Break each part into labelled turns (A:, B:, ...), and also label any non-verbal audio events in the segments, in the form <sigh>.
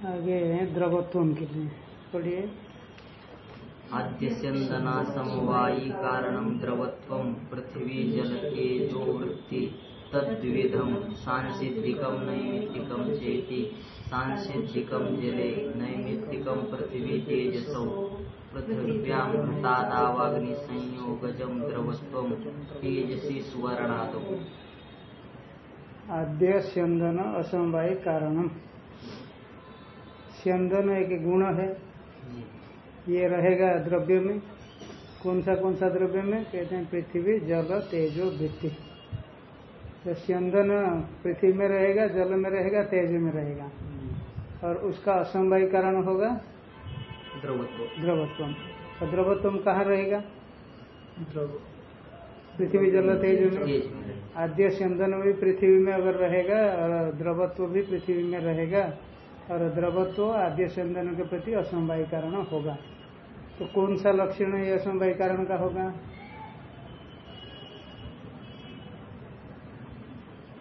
A: आगे द्रवत्व के लिए। पढ़िए
B: आद्यस्यन्दना समवायी कारणं द्रवत्वं पृथिवी जल तेजो वृत्ति तद्विधं सांसिद्धिकं नैमित्तिकं चेति सांसिद्धिकं जले नैमित्तिकं पृथिवी तेजसौ पृथिव्यां घृतादावाग्निसंयोगजं द्रवत्वं तेजसी सुवर्णादौ।
A: आद्य स्यंदन असमवाय कारणम स्यंदन एक गुण है? ये रहेगा द्रव्य में। कौन सा कौन सा द्रव्य में? कहते हैं पृथ्वी जल तेजो वृत्ति तो स्यंदन पृथ्वी में रहेगा जल में रहेगा तेज में रहेगा। और उसका असमवाय कारण होगा?
B: द्रवत्व।
A: द्रवत्व। तो द्रवत्व कहाँ रहेगा? पृथ्वी जल तेज में। आद्य स्यंदन भी पृथ्वी में अगर रहेगा और द्रवत्व भी पृथ्वी में रहेगा और द्रवत्व आद्य स्यंदन के प्रति असमवाय कारण होगा। तो कौन सा लक्षण ये असमवाय कारण का होगा?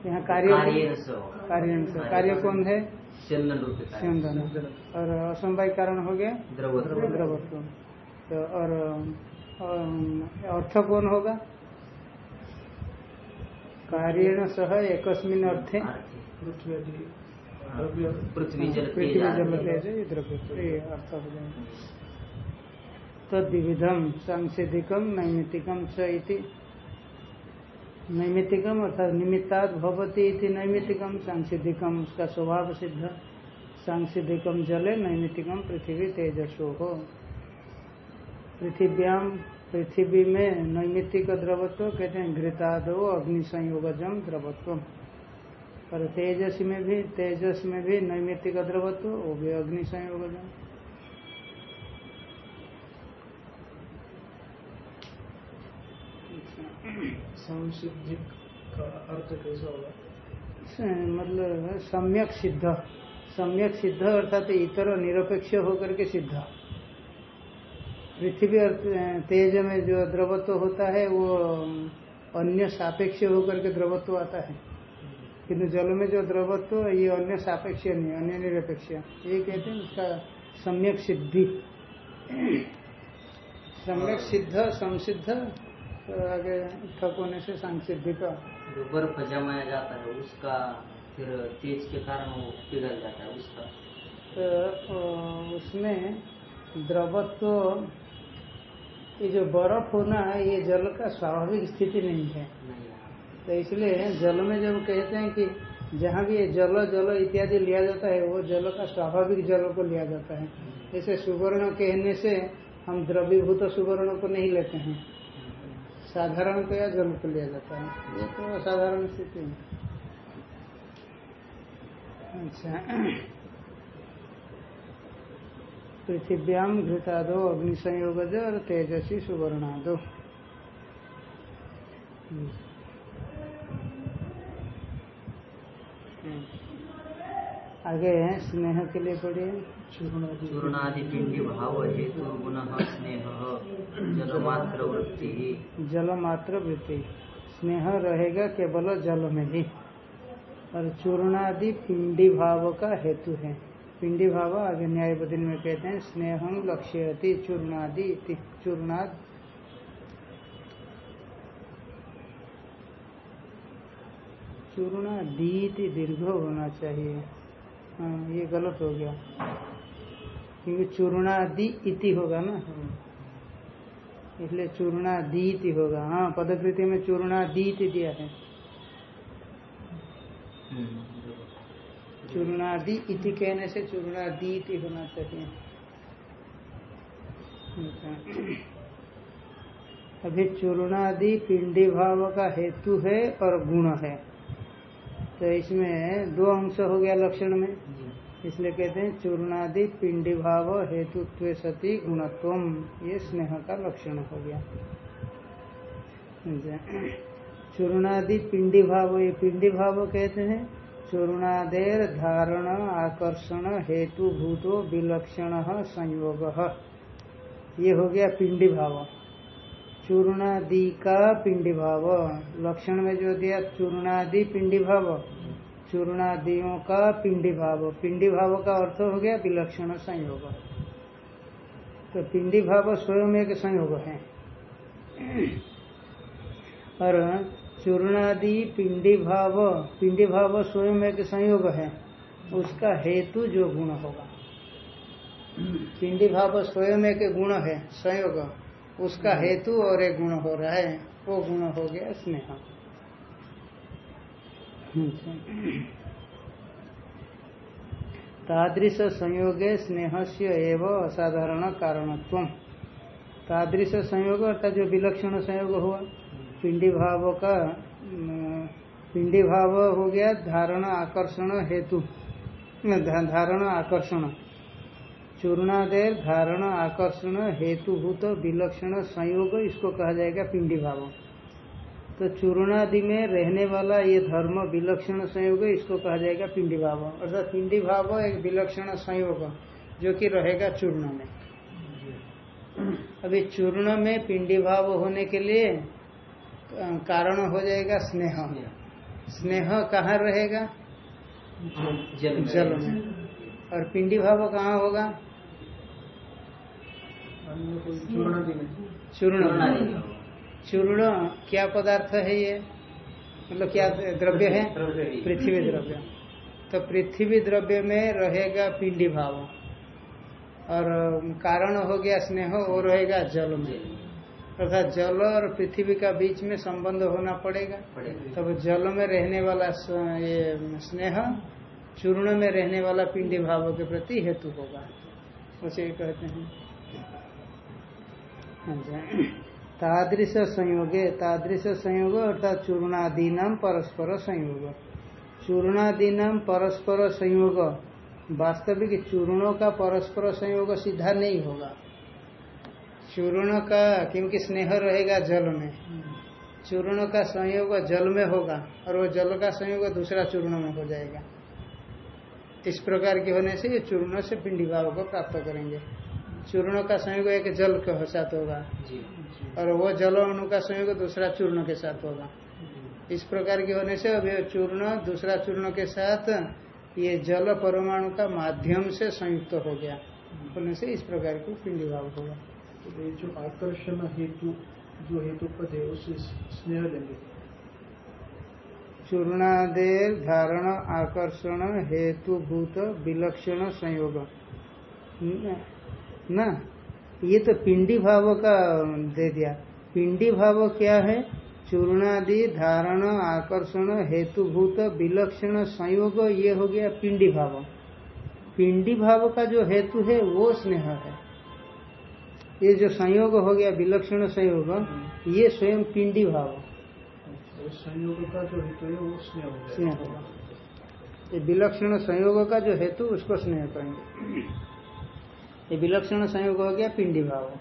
A: यहाँ कार्य। कार्य कार्य कौन है?
B: कार्य।
A: और असमवाय कारण हो गया?
B: द्रवत्व।
A: द्रवत्व। तो और अर्थ कौन होगा? कार्यण सह एकस्मिन अर्थे।
B: पृथ्वी जल तेज
A: जल
B: आदि।
A: तेज ये द्रव्य अर्थ हो जाएगा। तद्विधम सांसिधिकम नैमित्तिकम च इति। नैमित्तिकम अर्थात निमित्ताद भवती इति नैमित्तिकम सांसिधिकम उसका स्वभाव सिद्ध। सांसिधिकम जले नैमित्तिकम पृथ्वी तेजसो हो पृथिव्याम पृथ्वी में नैमित्तिक द्रवत्व कहते हैं घृतादो अग्नि संयोगजम द्रवत्व और तेजस में भी तेजस में भी नैमित्तिक द्रवत्व वो भी अग्नि संयोगजम
C: संसिद्धिक का अर्थ कैसा होगा?
A: मतलब सम्यक सिद्ध। सम्यक सिद्ध अर्थात इतर निरपेक्ष होकर के सिद्ध। पृथ्वी और तेज में जो द्रवत्व होता है वो अन्य सापेक्ष होकर के द्रवत्व आता है। किंतु जल में जो द्रवत्व ये अन्य सापेक्ष नहीं अन्य निरपेक्ष ये कहते हैं उसका सम्यक सिद्धि। सम्यक सिद्ध संसिद्ध तो आगे ठक होने से संसिद्धि का।
B: जो बर्फ़ जमाया जाता है उसका फिर तेज के कारण वो पिघल जाता है उसका।
A: तो उसमें द्रवत्व ये जो बर्फ़ होना है ये जल का स्वाभाविक स्थिति नहीं है।
B: नहीं। है।
A: तो इसलिए जल में जब कहते हैं कि जहाँ भी जल जल इत्यादि लिया जाता है, वो जल का स्वाभाविक जल को लिया जाता है। जैसे सुवर्ण कहने से हम द्रवीभूत सुवर्ण को नहीं लेते हैं। साधारण तो या जल को लिया जाता है। ये तो असाधारण स्थिति है। अच्छा। पृथिव्याम घृतादो अग्नि संयोगज और तेजसी सुवर्णादो। आगे स्नेह के लिए पढ़िए
B: चूर्णादि पिंडी भाव हेतु गुण स्नेह जलमात्र वृत्ति
A: जल मात्र वृत्ति स्नेह रहेगा केवल जल में ही। और चूर्णादि पिंडी भाव का हेतु है। पिंडी भाव आगे न्याय में कहते हैं स्नेहम लक्ष्यति चूर्णादि इति। चूर्णाद चूर्णादीति दीर्घ होना चाहिए। हाँ ये गलत हो गया। क्योंकि चूर्णादि इति होगा ना? इसलिए चूर्णादीति होगा। हाँ पदकृति में चूर्णादीति दिया है। चूर्णादि इति कहने से चूर्णादीति होना चाहिए। अच्छा। अभी चूर्णादि पिंडी भाव का हेतु है और गुण है। तो इसमें दो अंश हो गया लक्षण में। इसलिए कहते हैं, चूर्णादि पिंडी भाव हेतुत्व सती गुणत्वम। ये स्नेह का लक्षण हो गया। चूर्णादि पिंडी भाव, ये पिंडी भाव कहते हैं, चूर्णादेर धारण आकर्षण हेतु भूतो विलक्षण संयोग। ये हो गया पिंडी भाव। चूर्णादि का पिंडी भाव लक्षण में जो दिया, चूर्णादि पिंडी भाव चूर्णादियों का पिंडी भाव पिंडी भाव का अर्थ हो गया विलक्षण संयोग। तो पिंडी भाव स्वयं एक संयोग है। और चूर्णादि पिंडी भाव पिंडी भाव स्वयं एक संयोग है। उसका हेतु जो गुण होगा। पिंडी भाव स्वयं एक गुण है, संयोग। उसका हेतु और एक गुण हो रहा है, वो गुण हो गया स्नेह। तादृश संयोगे स्नेह से एवं असाधारण कारणत्व तादृश संयोग अर्थात जो विलक्षण संयोग हुआ पिंडी भाव का पिंडी भाव हो गया धारण आकर्षण हेतु, धारण आकर्षण। चूर्णादेर धारण आकर्षण हेतुभूत विलक्षण संयोग इसको कहा जाएगा पिंडी भाव। तो चूर्णादि में रहने वाला ये धर्म विलक्षण संयोग इसको कहा जाएगा पिंडी भाव। अर्थात पिंडी भाव एक विलक्षण संयोग जो कि रहेगा चूर्ण में। अभी चूर्ण में पिंडी भाव होने के लिए कारण हो जाएगा स्नेह। स्नेह कहाँ रहेगा?
B: जल
A: में। और पिंडी भाव कहाँ होगा? चूर्ण चूर्ण क्या पदार्थ है ये? मतलब क्या द्रव्य है? पृथ्वी द्रव्य। तो पृथ्वी द्रव्य में रहेगा पिंडी भाव। और कारण हो गया स्नेह वो रहेगा जल में। अर्थात जल और पृथ्वी का बीच में संबंध होना पड़ेगा। तब जल में रहने वाला ये स्नेह चूर्ण में रहने वाला पिंडी भाव के प्रति हेतु होगा। उसे कहते हैं। तादृश संयोगे तादृश संयोग अर्थात चूर्णादि नाम परस्पर संयोग चूर्णादि नाम परस्पर संयोग वास्तविक चूर्णों का परस्पर संयोग सीधा नहीं होगा। चूर्ण का क्योंकि स्नेह रहेगा जल में। चूर्ण का संयोग जल में होगा और वो जल का संयोग दूसरा चूर्ण में हो जाएगा। इस प्रकार के होने से ये चूर्ण से पिंडी भाव को प्राप्त करेंगे। चूर्ण का संयोग एक जल के साथ होगा। और वो जल अणु का संयोग दूसरा चूर्ण के साथ होगा। इस प्रकार के होने से अभी चूर्ण दूसरा चूर्ण के साथ ये जल परमाणु का माध्यम से संयुक्त हो गया। होने से इस प्रकार की पिंडी भाव होगा।
C: तो जो आकर्षण हेतु जो हेतु पद है उसे स्नेह लेंगे
A: चूर्णादेर धारण आकर्षण हेतुभूत विलक्षण संयोग। न? ये तो पिंडी भाव का दे दिया। पिंडी भाव क्या है? चूर्णादि धारण आकर्षण हेतुभूत विलक्षण संयोग ये हो गया पिंडी भाव। पिंडी भाव का जो हेतु है वो स्नेह है। ये जो संयोग हो गया विलक्षण संयोग ये स्वयं पिंडी भाव।
C: तो संयोग का जो हेतु है वो स्नेह हो
A: स्नेह ये विलक्षण संयोग का जो हेतु उसको स्नेह करेंगे ये विलक्षण संयोग हो गया पिंडी भाव।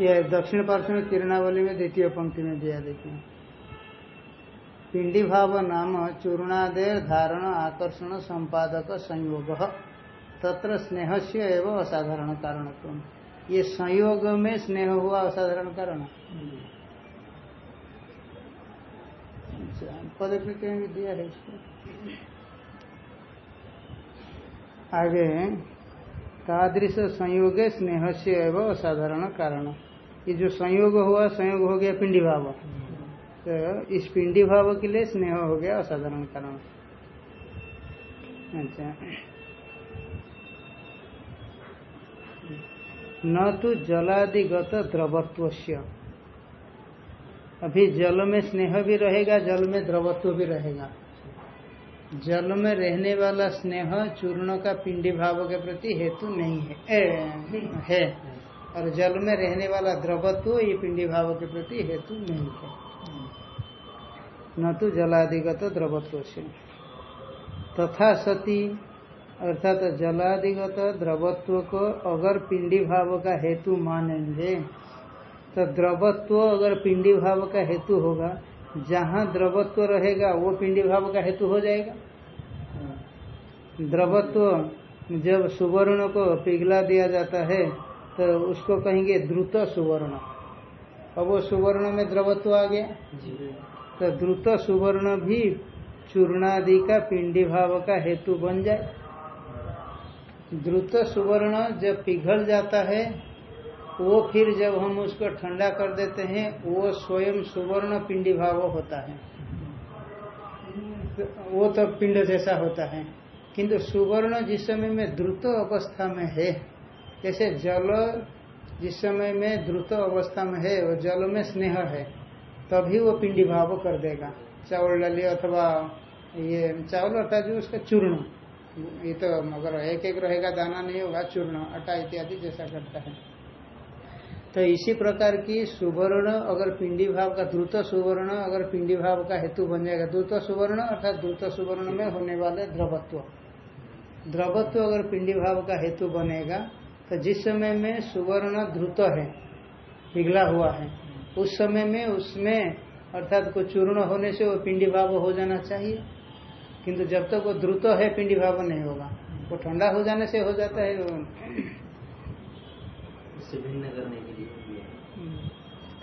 A: ये दक्षिण पार्श्व में किरणावली में द्वितीय पंक्ति में दिया देखिए। पिंडी भाव नाम चूर्णादेर धारण आकर्षण संपादक संयोग। तत्र स्नेह से एवं असाधारण कारण ये संयोग में स्नेह हुआ असाधारण कारण। पद भी दिया है इसको। आगे तादृश संयोग स्नेह से एवं असाधारण कारण। ये जो संयोग हुआ, संयोग हो गया पिंडी भाव। तो इस पिंडी भाव के लिए स्नेह हो गया असाधारण कारण। अच्छा। न तो जलादिगत द्रवत्व अभी जल में स्नेह भी रहेगा, जल में द्रवत्व भी रहेगा। जल में रहने वाला स्नेह चूर्ण का पिंडी भाव के प्रति हेतु नहीं है। ए, है। और जल में रहने वाला द्रवत्व ये पिंडी भाव के प्रति हेतु नहीं है। न तो जलादिगत द्रवत्व से तथा सती अर्थात जलादिगत द्रवत्व को अगर पिंडी भाव का हेतु मानेंगे तो द्रवत्व अगर पिंडी भाव का हेतु होगा जहाँ द्रवत्व रहेगा वो पिंडी भाव का हेतु हो जाएगा। द्रवत्व जब सुवर्ण को पिघला दिया जाता है तो उसको कहेंगे द्रुत सुवर्ण। अब वो सुवर्ण में द्रवत्व आ गया। तो द्रुत सुवर्ण भी चूर्णादि का पिंडी भाव का हेतु बन जाए। द्रुत सुवर्ण जब पिघल जाता है वो फिर जब हम उसको ठंडा कर देते हैं, वो स्वयं सुवर्ण पिंडी भाव होता है। वो तो पिंड जैसा होता है। किंतु सुवर्ण जिस समय में द्रुत अवस्था में है, जैसे जल जिस समय में द्रुत अवस्था में है, वो जल में स्नेह है, तभी वो पिंडी भाव कर देगा। चावल डालिए अथवा ये चावल अर्थात जो उसका चूर्ण, ये तो मगर एक एक रहेगा, दाना नहीं होगा, चूर्ण अटा इत्यादि जैसा करता है। तो इसी प्रकार की सुवर्ण अगर पिंडी भाव का, द्रुत सुवर्ण अगर पिंडी भाव का हेतु बन जाएगा, द्रुत सुवर्ण अर्थात द्रुत सुवर्ण में होने वाले द्रवत्व। द्रवत्व अगर पिंडी भाव का हेतु बनेगा तो जिस समय में सुवर्ण द्रुत है, पिघला हुआ है, उस समय में उसमें अर्थात को चूर्ण होने से वो पिंडी भाव हो जाना चाहिए। किंतु जब तक तो वो द्रुत है, पिंडी भाव नहीं होगा। वो ठंडा हो जाने से हो जाता है
B: भिन्न करने के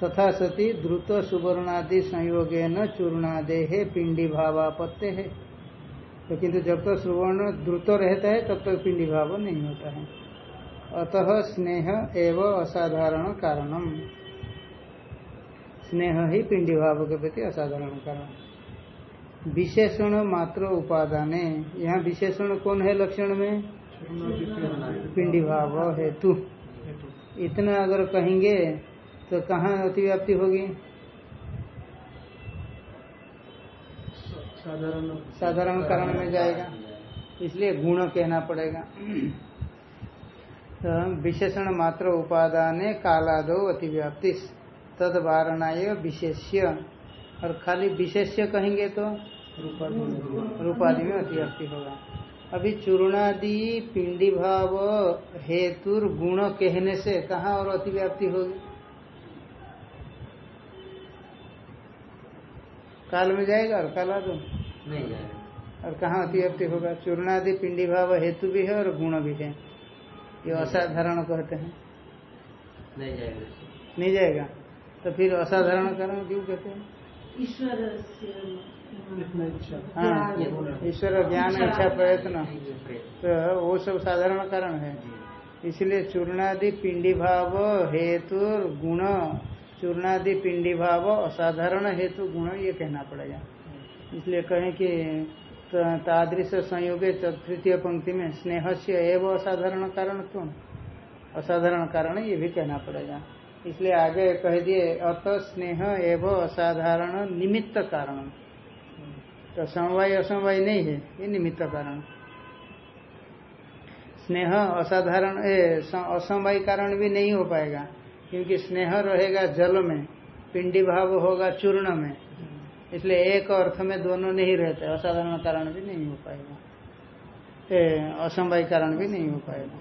A: तथा सती द्रुत सुवर्णादि संयोगे न चूर्णादे है। पिंडी भावापत्य है तो किंतु जब तक तो सुवर्ण द्रुत रहता है तब तक तो पिंडी भाव नहीं होता है। अतः स्नेह एवं असाधारण कारणम। स्नेह ही पिंडी भाव के प्रति असाधारण कारण। विशेषण मात्र उपादाने। यहाँ विशेषण कौन है लक्षण में? पिंडी भाव हेतु। इतना अगर कहेंगे तो कहाँ अतिव्याप्ति होगी?
C: साधारण
A: साधारण कारण में जाएगा। इसलिए गुण कहना पड़ेगा। तो विशेषण मात्र उपादान कालादो अतिव्याप्ति। तद वारणाय विशेष्य। और खाली विशेष्य कहेंगे तो रूपादि में अतिव्याप्ति। होगा। अभी चूर्णादि पिंडी भाव हेतु गुण कहने से कहाँ और अतिव्याप्ति होगी? काल में जाएगा और काला
B: नहीं जाएगा।
A: और कहाँ अतिव्याप्ति होगा? चूर्णादि पिंडी भाव हेतु भी है और गुण भी है। ये असाधारण कहते हैं।
B: नहीं जाएगा।
A: नहीं जाएगा? तो फिर असाधारण कारण क्यों कहते हैं?
D: ईश्वर
A: हाँ। ईश्वर ज्ञान इच्छा प्रयत्न। तो वो सब साधारण कारण है। इसलिए चूर्णादि पिंडी भाव हेतु गुण। चूर्णादि पिंडी भाव असाधारण हेतु गुण ये कहना पड़ेगा। इसलिए कहें कि तादृश संयोग तृतीय पंक्ति में स्नेह से एवं असाधारण कारण क्यों? असाधारण कारण ये भी कहना पड़ेगा। इसलिए आगे कह दिए, अत स्नेह एवं असाधारण निमित्त कारण। तो समवाय असमवाय नहीं है, ये निमित्त कारण। स्नेह असाधारण असमवाय कारण भी नहीं हो पाएगा। क्योंकि स्नेह रहेगा जल में, पिंडी भाव होगा चूर्ण में। इसलिए एक अर्थ में दोनों नहीं रहते, असाधारण कारण भी नहीं हो पाएगा। असमवाय कारण भी नहीं हो पाएगा।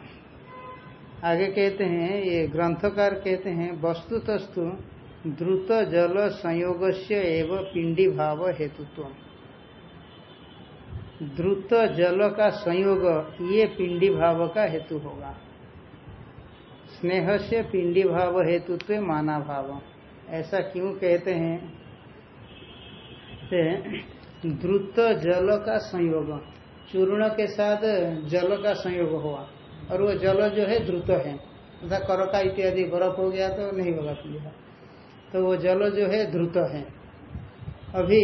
A: आगे कहते हैं, ये ग्रंथकार कहते हैं वस्तु तस्तु द्रुत जल संयोग से एवं पिंडी भाव हेतुत्व। द्रुत जल का संयोग ये पिंडी भाव का हेतु होगा। स्नेह से पिंडी भाव हेतुत्व माना भाव ऐसा क्यों कहते हैं? द्रुत जल का संयोग। चूर्ण के साथ जल का संयोग हुआ, और वो जल जो है द्रुत है। तथा करका इत्यादि बर्फ़ हो गया तो नहीं होगा पीला। तो वो जल जो है द्रुत है। अभी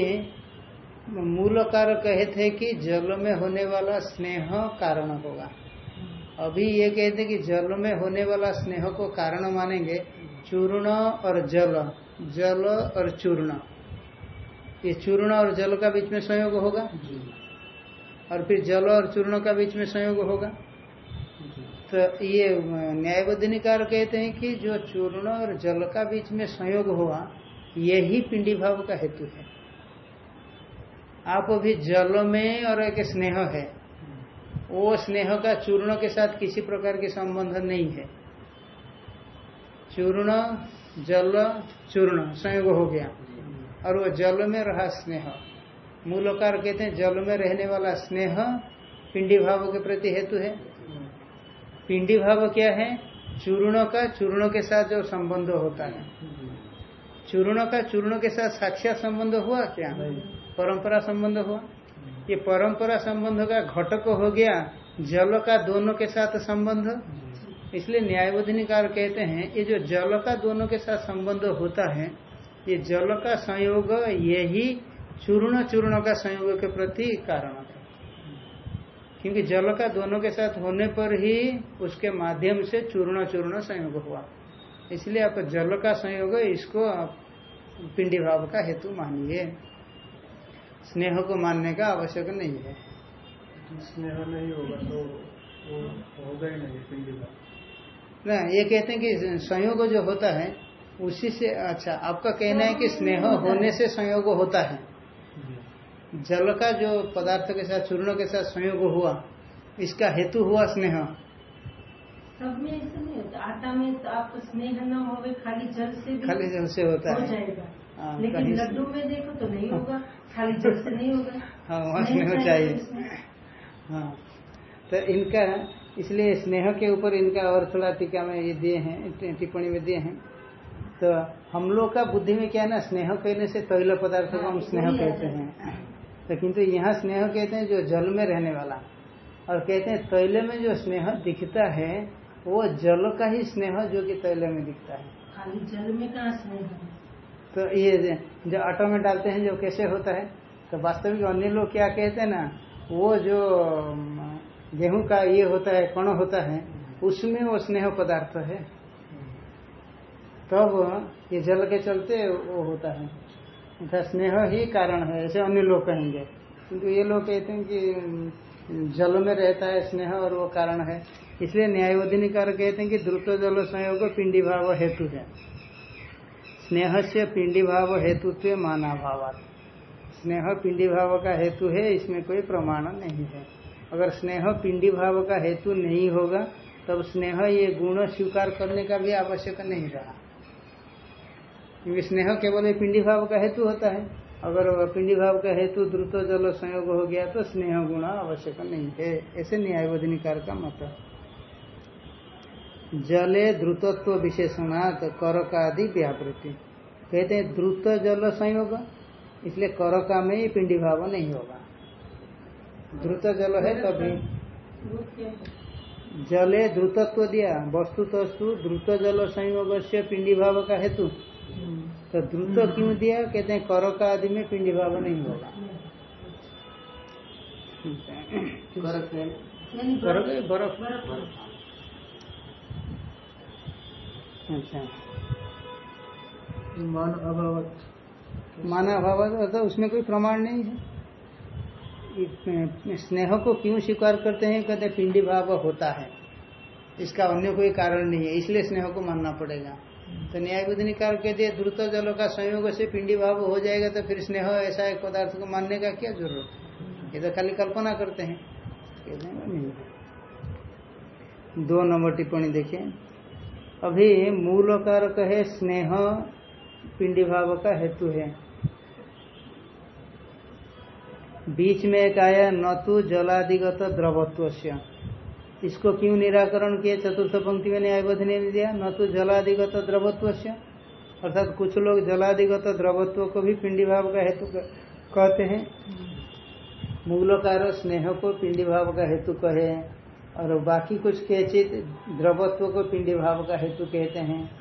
A: मूलकार कहे थे कि जल में होने वाला स्नेह कारण होगा। अभी ये कहते हैं कि जल में होने वाला स्नेह को कारण मानेंगे चूर्ण और जल। जल और चूर्ण। ये चूर्ण और जल का बीच में संयोग होगा? और फिर जल और चूर्ण का बीच में संयोग होगा? तो ये न्यायबद्धिनिकार कहते हैं कि जो चूर्ण और जल का बीच में संयोग हुआ यही पिंडी भाव का हेतु है। आप अभी जल में और एक स्नेह है। वो स्नेह का चूर्ण के साथ किसी प्रकार के संबंध नहीं है। चूर्ण जल चूर्ण संयोग हो गया। और वो जल में रहा स्नेह। मूलकार कहते हैं जल में रहने वाला स्नेह पिंडी भाव के प्रति हेतु है। पिंडी भाव क्या है? चूर्ण का चूर्ण के साथ जो संबंध होता है। चूर्ण का चूर्ण के साथ साक्षात संबंध हुआ क्या? परंपरा संबंध हुआ। ये परंपरा संबंध का घटक हो गया, जल का दोनों के साथ संबंध। इसलिए न्यायबोधिनिकार कहते हैं, ये जो जल का दोनों के साथ संबंध होता है, ये जल का संयोग यही चूर्ण चूर्ण का संयोग के प्रति कारण है। क्योंकि जल का दोनों के साथ होने पर ही उसके माध्यम से चूर्ण चूर्ण संयोग हुआ। इसलिए आप जल का संयोग, इसको आप पिंडी भाव का हेतु मानिए। स्नेह को मानने का आवश्यक नहीं है।
C: स्नेह नहीं होगा तो वो होगा ही नहीं
A: ना ये कहते हैं कि संयोग जो होता है उसी से अच्छा आपका कहना है कि स्नेह होने से संयोग होता है। जल का जो पदार्थ के साथ चूर्ण के साथ संयोग हुआ इसका हेतु हुआ स्नेह।
D: सब में ऐसा नहीं होता। आटा में तो आपको स्नेह न होवे खाली जल से भी
A: खाली जल से होता
D: हो।
A: है
D: जाएगा।
A: हाँ,
D: लेकिन लड्डू में देखो तो नहीं होगा खाली जल से नहीं होगा। <laughs>
A: हाँ स्नेह चाहिए। हाँ तो इनका इसलिए स्नेह के ऊपर इनका और थोड़ा टीका में ये दिए हैं टिप्पणी में दिए हैं। तो हम लोग का बुद्धि में क्या है ना स्नेह कहने से तैल पदार्थ को हम
D: हाँ,
A: स्नेह कहते हैं। तो किंतु यहाँ स्नेह कहते हैं जो जल में रहने वाला। और कहते हैं तैल में जो स्नेह दिखता है वो जल का ही स्नेह जो कि तैल में दिखता है।
D: खाली जल में कहा स्नेह है?
A: तो ये जो आटो में डालते हैं, जो कैसे होता है तो वास्तविक अन्य लोग क्या कहते हैं ना, वो जो गेहूँ का ये होता है, कण होता है, उसमें वो स्नेह पदार्थ है। तब तो ये जल के चलते वो होता है। उनका स्नेह ही कारण है, ऐसे अन्य लोग कहेंगे। किंतु ये लोग कहते हैं कि जल में रहता है स्नेह और वो कारण है। इसलिए न्यायोधिनिकार कहते हैं कि द्रुत जल संयोग पिंडी भाव हेतु है। स्नेह से पिंडी भाव हेतुत्व माना भाव स्नेह पिंडी भाव का हेतु है, इसमें कोई प्रमाण नहीं है। अगर स्नेह पिंडी भाव का हेतु नहीं होगा, तब स्नेह ये गुण स्वीकार करने का भी आवश्यक नहीं रहा। क्योंकि स्नेह केवल पिंडी भाव का हेतु होता है। अगर पिंडी भाव का हेतु द्रुत जल संयोग हो गया तो स्नेह गुण आवश्यक नहीं है। ऐसे न्यायवधिनिकार का मत जले द्रुतत्व विशेषणात करक आदि व्यावृत्ति। कहते हैं द्रुत जल संयोग। इसलिए कर का में ही पिंडी भाव नहीं होगा। द्रुत जल है तभी? जले द्रुतत्व दिया वस्तु तस्तु द्रुत जल संयोग से पिंडी भाव का हेतु। तो द्रुत क्यों दिया? कहते हैं कर का आदि में पिंडी भाव नहीं होगा।
B: है।
D: बर्फ़।
A: बर्फ़। अच्छा।
C: मान अभावत।
A: माना भाव तो उसमें कोई प्रमाण नहीं है। स्नेह को क्यों स्वीकार करते हैं? कहते पिंडी भाव होता है। इसका अन्य कोई कारण नहीं है, इसलिए स्नेह को मानना पड़ेगा। तो न्याय बुद्धिकार कह दिए द्रुत जलों का संयोग से पिंडी भाव हो जाएगा तो फिर स्नेह ऐसा एक पदार्थ को मानने का क्या ज़रूरत है? ये तो खाली कल्पना करते है। दो नंबर टिप्पणी देखिए। अभी मूल कारक है स्नेह पिंडी भाव का हेतु है। बीच में एक आया न तो जलादिगत द्रवत्व इसको क्यों निराकरण किए चतुर्थ पंक्ति में न्यायबद्ध ने दिया, न तो जलादिगत द्रवत्व अर्थात कुछ लोग जलादिगत द्रवत्व को भी पिंडी भाव का हेतु कहते हैं। मूलकार स्नेह को पिंडी भाव का हेतु कहे, और बाकी कुछ कैचित द्रवत्व को पिंडी भाव का हेतु कहते हैं।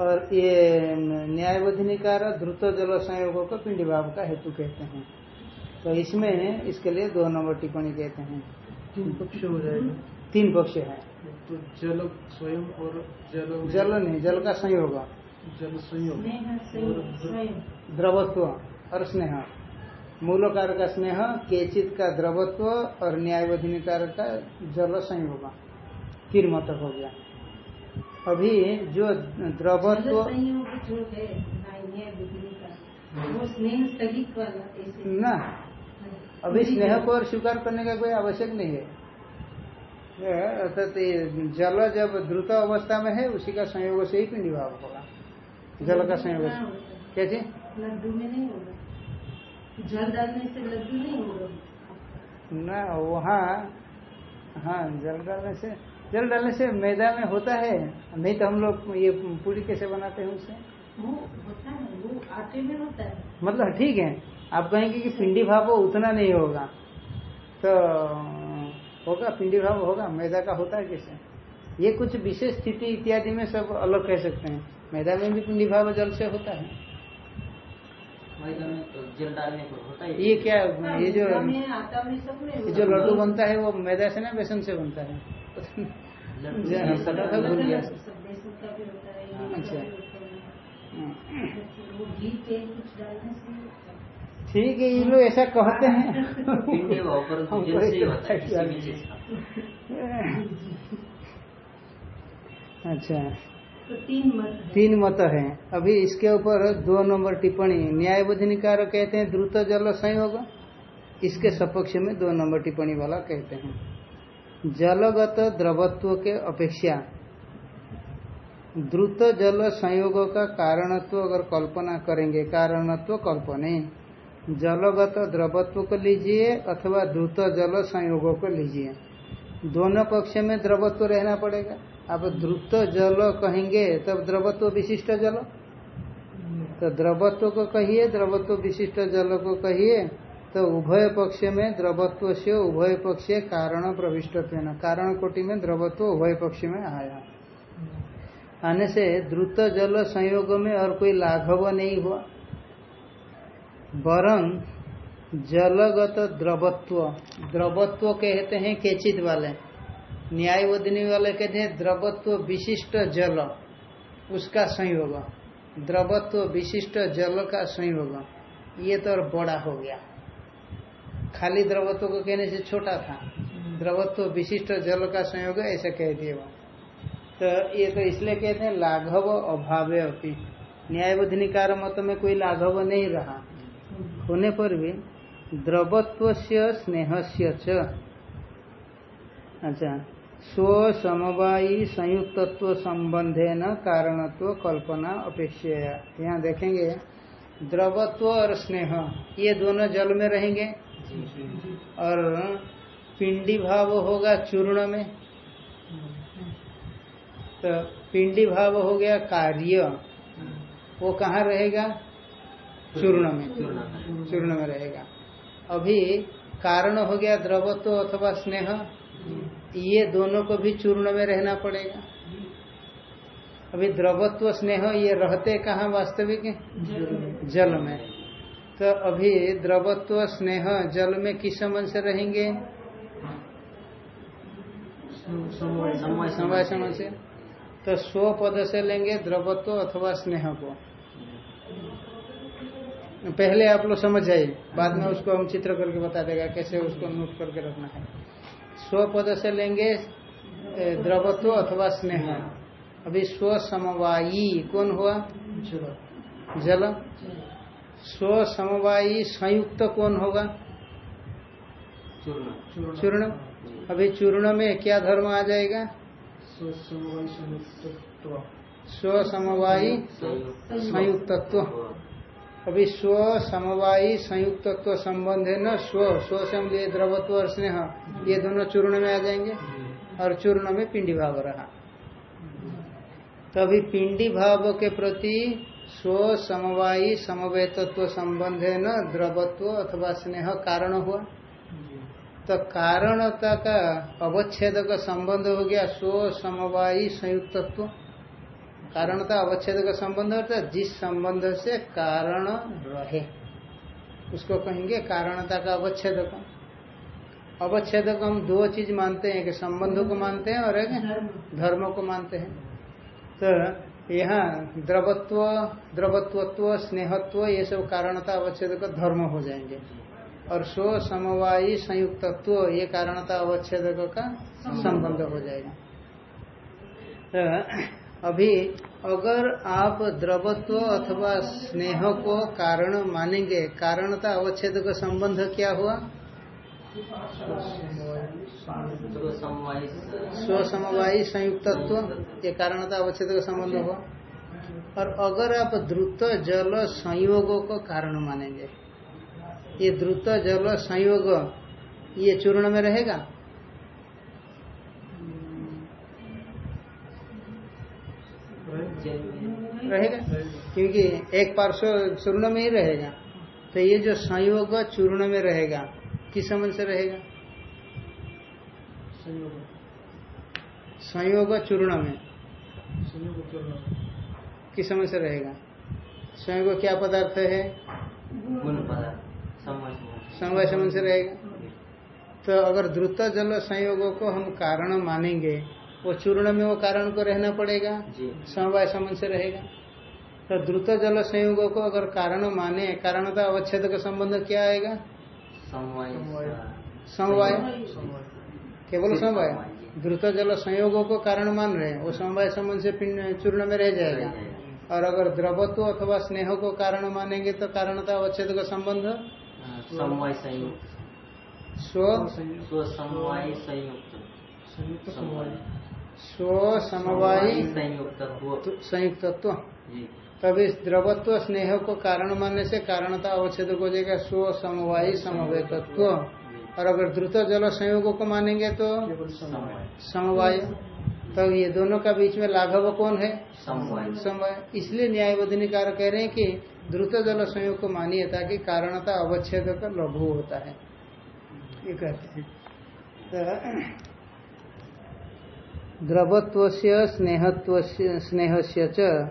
A: और ये न्यायबोधिनिकार द्रुत जल संयोग को पिंडी भाव का हेतु कहते हैं। तो इसमें इसके लिए दो नंबर टिप्पणी कहते हैं।
C: तीन पक्ष हो जाएगा।
A: तीन पक्ष है।
C: तो जल स्वयं और जल
A: जल नहीं जल का संयोग।
C: जल संयोग।
A: द्रवत्व और स्नेह। मूलकार का स्नेह केचित का द्रवत्व और न्यायवधिनिकार का जल संयोग। तीन मत हो गया। अभी जो द्रवत्व
D: संयोग जो है
A: ना। अभी स्नेह को और स्वीकार करने का कोई आवश्यक नहीं है। अर्थात जल जब द्रुत अवस्था में है उसी का संयोग से ही पिंडी भाव होगा। जल का संयोग? कैसे
D: लड्डू में नहीं होगा। जल डालने से लड्डू नहीं होगा।
A: ना वहाँ हाँ जल डालने से जल डालने से मैदा में होता है नहीं तो हम लोग ये पूरी कैसे बनाते हैं उससे
D: होता है वो आटे में होता है।
A: मतलब ठीक है आप कहेंगे कि पिंडी भाव उतना नहीं होगा। तो होगा पिंडी भाव होगा मैदा का होता है कैसे? ये कुछ विशेष स्थिति इत्यादि में सब अलग कह सकते हैं। मैदा में भी पिंडी भाव जल से होता है।
B: मैदा में तो जल डालने पर होता है
A: ये क्या ये जो ये जो लड्डू बनता है वो मैदा से ना बेसन से बनता हाँ, पता था, भूल गया।
D: है
A: अच्छा। ठीक है ये लोग ऐसा कहते हैं। अच्छा।
D: तो तीन मत है।
A: तीन मत है। अभी इसके ऊपर दो नंबर टिप्पणी। न्याय बुद्धिनिकार कहते हैं द्रुत जल संयोग। इसके सपक्ष में दो नंबर टिप्पणी वाला कहते हैं। जलगत द्रवत्व के अपेक्षा। द्रुत जल संयोग का कारणत्व अगर कल्पना करेंगे, कारणत्व कल्पने। जलगत द्रवत्व को लीजिए अथवा द्रुत जल संयोग को लीजिए। दोनों पक्ष में द्रवत्व रहना पड़ेगा। आप द्रुत जल कहेंगे, तब द्रवत्व विशिष्ट जल। तो द्रवत्व को कहिए, द्रवत्व विशिष्ट जल को कहिए। तो उभय पक्ष में द्रवत्व से उभय पक्ष कारण प्रविष्ट कारण कोटि में द्रवत्व उभय पक्ष में आया। आने से द्रुत जल संयोग में और कोई लाघव नहीं हुआ। वरं जलगत द्रवत्व द्रवत्व कहते हैं केचित वाले। न्याय वदनी वाले कहते हैं द्रवत्व विशिष्ट जल, उसका संयोग। द्रवत्व विशिष्ट जल का संयोग। ये तो और बड़ा हो गया। खाली द्रवत्व को कहने से छोटा था। द्रवत्व विशिष्ट जल का संयोग ऐसा कह दिए वो तो ये तो इसलिए कहते हैं लाघव अभाव अपनी न्याय मत में कोई लाघव नहीं रहा। होने पर भी द्रवत्व से स्नेह से अच्छा स्व समवायी संयुक्तत्व संबंधे न कारणत्व कल्पना अपेक्षा यहाँ देखेंगे द्रवत्व और स्नेह ये दोनों जल में रहेंगे। और पिंडी भाव होगा चूर्ण में। तो पिंडी भाव हो गया कार्य। वो कहाँ रहेगा? चूर्ण में। चूर्ण में रहेगा। अभी कारण हो गया द्रवत्व अथवा स्नेह। ये दोनों को भी चूर्ण में रहना पड़ेगा। अभी द्रवत्व स्नेह ये रहते कहाँ वास्तविक? जल में। तो अभी द्रवत्व स्नेह जल में किस संबंध से रहेंगे? समवाय संबंध से। तो स्व पद से लेंगे द्रवत्व अथवा स्नेह को। पहले आप लोग समझ जाइए बाद में उसको हम चित्र करके बता देगा कैसे उसको नोट करके रखना है। स्व पद से लेंगे द्रवत्व अथवा स्नेह। अभी स्व समवायी कौन हुआ? जल। स्व समवायी संयुक्त कौन होगा?
B: चूर्ण।
A: चूर्ण। अभी चूर्ण में क्या धर्म आ जाएगा? स्व समवायी संयुक्तत्व। अभी स्व समवायी संयुक्तत्व संबंध है न? स्व स्व से हम लिए द्रवत्व और स्नेह। ये दोनों चूर्ण में आ जाएँगे। और चूर्ण में पिंडी भाव रहा। तो अभी पिंडी भाव के प्रति स्व समवायी समवेतत्व संबंध है न द्रवत्व अथवा स्नेह कारण हुआ। तो कारणता का अवच्छेद का संबंध हो गया स्व समवायी संयुक्तत्व। कारणता अवच्छेद का संबंध होता है जिस संबंध से कारण रहे। उसको कहेंगे कारणता का अवच्छेद का अवच्छेद हम दो चीज़ मानते हैं कि संबंधों को मानते हैं और एक धर्म को मानते हैं। तो यहाँ द्रवत्व, द्रवत्वत्व, स्नेहत्व, ये सब कारणता अवच्छेद का धर्म हो जाएँगे। और स्व समवायी संयुक्तत्व, ये कारणता अवच्छेद का संबंध हो जाएगा। तो अभी अगर आप द्रवत्व अथवा स्नेह को कारण मानेंगे, कारणता अवच्छेद का संबंध क्या हुआ? स्व समवायी संयुक्तत्व, ये कारणता अवच्छेद का संबंध हुआ और अगर आप द्रुत जल संयोगों को कारण मानेंगे, ये द्रुत जल संयोग, ये चूर्ण में रहेगा? रहेगा? क्योंकि एक पार्श्व चूर्ण में ही रहेगा। तो ये जो संयोग चूर्ण में रहेगा किस समझ से रहेगा?
C: संयोग।
A: संयोग चूर्ण में।
C: संयोग चूर्ण
A: किस समझ से रहेगा? संयोग क्या पदार्थ है?
B: गुण समय
A: समवाय समझ से रहेगा। तो अगर द्रुत जल संयोगों को हम कारण मानेंगे वो चूर्ण में वो कारण को रहना पड़ेगा? समवाय संबंध से रहेगा। तो द्रुत जल संयोगों को अगर कारण माने कारण कारणता अवच्छेद का संबंध क्या आएगा?
B: समवाय।
A: केवल समवाय? द्रुत जल संयोगों को कारण मान रहे हैं। वो समवाय संबंध से पिंड चूर्ण में रह जाएगा। और अगर द्रवत्व अथवा स्नेह को कारण मानेंगे तो कारणता अवच्छेद का संबंध?
B: समवाय संयुक्त।
A: स्व?
B: स्व समवाय संयुक्त।
A: स्व समवाय
B: संयुक्त।
A: संयुक्तत्व।
B: जी।
A: तब इस द्रवत्व स्नेह को कारण मानने से कारणता अवच्छेद हो जाएगा स्व समवायी समवेतत्व और अगर द्रुत जल संयोग को मानेंगे तो?
B: समवाय।
A: तो ये दोनों का बीच में लाघव कौन है?
B: समवाय।
A: इसलिए न्यायबोधनिकार कह रहे हैं कि द्रुत जल संयोग को मानिए ताकि कारणता अवच्छेद का लघु होता है। ये कहते हैं। तो द्रवत्व स्नेहत्व स्नेह से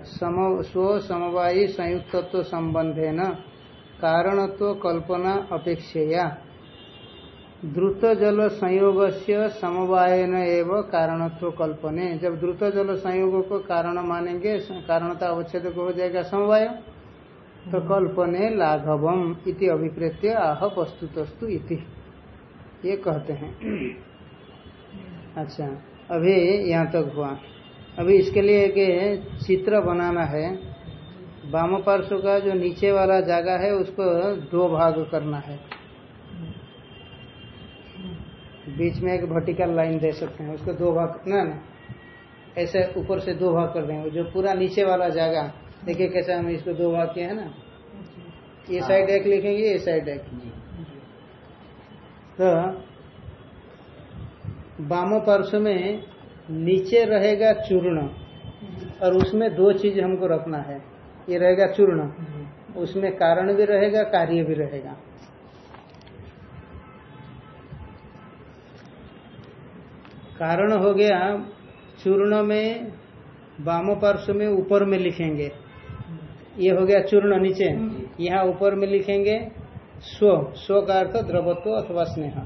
A: स्व समवायी संयुक्तत्व संबंधे न कारणत्व कल्पना अपेक्षया। द्रुत जल संयोग से समवायन एवं कारणत्व कल्पने। जब द्रुत जल संयोग को कारण मानेंगे कारणता अवच्छेद को हो जाएगा समवाय। तो कल्पने लाघवम इति अभिप्रेत्य आह वस्तुतस्तु इति। ये कहते हैं। अच्छा। अभी यहाँ तक हुआ। अभी इसके लिए एक चित्र बनाना है। वाम पार्श्व का जो नीचे वाला जगह है उसको दो भाग करना है। बीच में एक वर्टिकल लाइन दे सकते हैं। उसको दो भाग ना ना। ऐसे ऊपर से दो भाग कर देंगे। जो पूरा नीचे वाला जगह देखिए कैसे हम इसको दो भाग किए हैं ना। ये साइड एक लिखेंगे ये साइड एक तो वाम पार्श्व में नीचे रहेगा चूर्ण और उसमें दो चीज़ हमको रखना है। ये रहेगा चूर्ण। उसमें कारण भी रहेगा कार्य भी रहेगा। कारण हो गया चूर्ण में वाम पार्श्व में ऊपर में लिखेंगे। ये हो गया चूर्ण नीचे। यहाँ ऊपर में लिखेंगे स्व। स्व का अर्थ द्रवत्व अथवा स्नेह।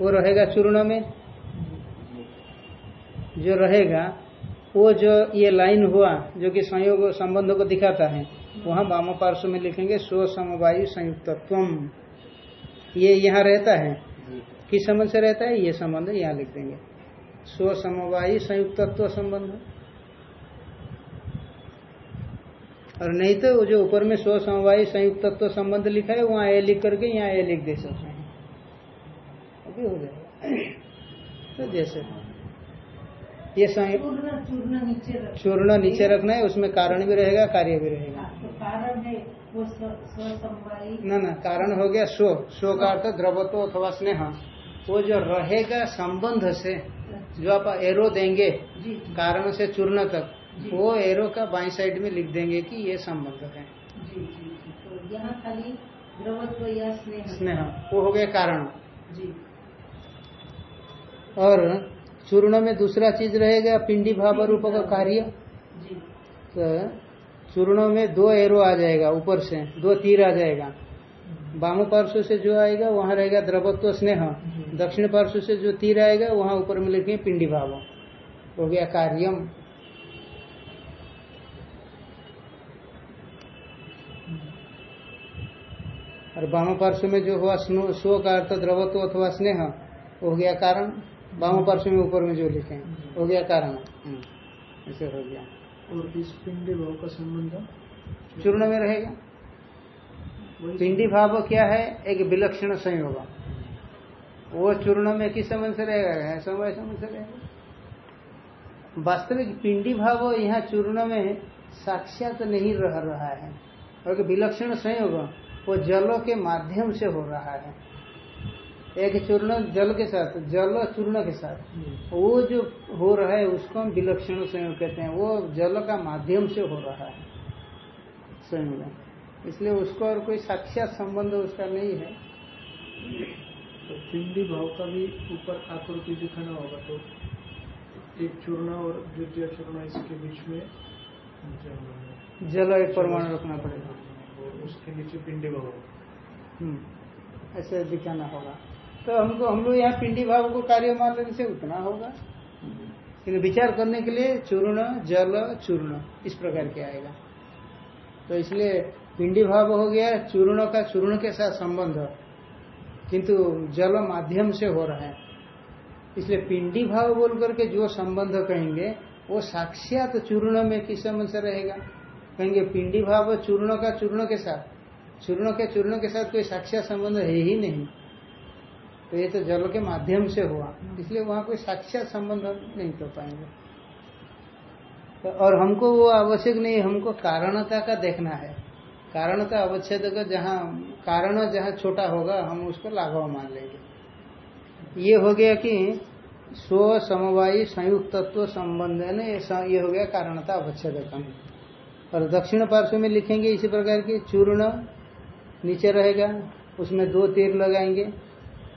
A: वो रहेगा चूर्ण में? जो रहेगा, वो जो ये लाइन हुआ, जो कि संयोग, संबंध को दिखाता है, वहाँ वाम पार्श्व में लिखेंगे स्व समवायु संयुक्तत्वम। ये यहाँ रहता है। किस संबंध से रहता है? ये संबंध यहाँ लिख देंगे। स्व समवायी संयुक्तत्व संबंध। और नहीं तो जो ऊपर में स्व समवायी संयुक्तत्व संबंध लिखा है, वहाँ ए लिख करके यहाँ ए लिख दे सकते हैं। अभी हो जाएगा। तो जैसे ये संयुक्त
D: चूर्ण नीचे
A: रखना। है उसमें कारण भी रहेगा कार्य भी रहेगा।
D: तो कारण है वो
A: ना ना कारण हो गया स्व। स्व का अर्थ द्रवत्व अथवा स्नेह। वो जो रहेगा संबंध से जो आप एरो देंगे कारण से चूर्ण तक वो एरो का बाई साइड में लिख देंगे कि ये संबंध है।
D: जी जी जी। तो यहाँ खाली द्रवत्व या स्नेह।
A: स्नेह वो हो गया कारण।
D: जी।
A: और चूर्ण में दूसरा चीज़ रहेगा पिंडी भाव रूप का कार्य।
D: जी।
A: तो चूर्ण में दो एरो आ जाएगा ऊपर से दो तीर आ जाएगा। वाम पार्श्व से जो आएगा वहाँ रहेगा द्रवत्व स्नेह। दक्षिण पार्श्व से जो तीर आएगा वहाँ ऊपर में लिखेंगे पिंडी भाव। हो गया कार्यम। और वाम पार्श्व में जो हुआ स्व का अर्थ द्रवत्व अथवा स्नेह हो गया कारण। वाम पार्श्व में ऊपर में जो लिखे हो गया कारण। हम्म, ऐसे हो गया।
C: और इस पिंडी भाव का संबंध
A: चूर्ण में रहेगा। पिंडी भाव क्या है? एक विलक्षण संयोग। वो चूर्ण में किस संबंध से रहेगा? समय संबंध से रहेगा। वास्तविक पिंडी भाव यहाँ चूर्ण में साक्षात नहीं रह रहा है। और विलक्षण संयोग वो जलों के माध्यम से हो रहा है। एक चूर्ण जल के साथ जल और चूर्ण के साथ। वो जो हो रहा है उसको हम विलक्षण संयोग कहते हैं। वो जल का माध्यम से हो रहा है स्वयं में। इसलिए उसको और कोई साक्षात संबंध उसका नहीं है।
C: तो पिंडी भाव का भी ऊपर आकृति दिखाना होगा तो एक चूर्ण और द्वितीय चूर्ण इसके बीच में जल-
A: एक परमाणु रखना पड़ेगा।
C: उसके नीचे पिंडी भाव
A: हम्म, ऐसे दिखाना होगा। तो हमको, हम लोग यहाँ पिंडी भाव को कार्य मान लेने से उतना होगा। लेकिन विचार करने के लिए चूर्ण, जल, चूर्ण इस प्रकार के आएगा। तो इसलिए पिंडी भाव हो गया, चूर्ण का चूर्ण के साथ संबंध। किंतु जल माध्यम से हो रहा है। इसलिए पिंडी भाव बोल करके जो संबंध कहेंगे, वो साक्षात चूर्ण में किस संबंध से रहेगा? कहेंगे पिंडी भाव चूर्ण का चूर्ण के साथ। चूर्ण के चूर्ण के साथ कोई साक्षात संबंध है ही नहीं। तो ये तो जल के माध्यम से हुआ। इसलिए वहाँ कोई साक्षात संबंध नहीं कर पाएँगे। तो और हमको वो आवश्यक नहीं, हमको कारणता का देखना है। कारणता अवच्छेद का जहाँ, कारण जहाँ छोटा होगा, हम उसको लाघव मान लेंगे। ये हो गया कि स्व समवायी संयुक्त तत्व संबंध ना ये ये हो गया कारणता अवच्छेद का और दक्षिण पार्श्व में लिखेंगे इसी प्रकार की चूर्ण नीचे रहेगा, उसमें दो तीर लगाएँगे।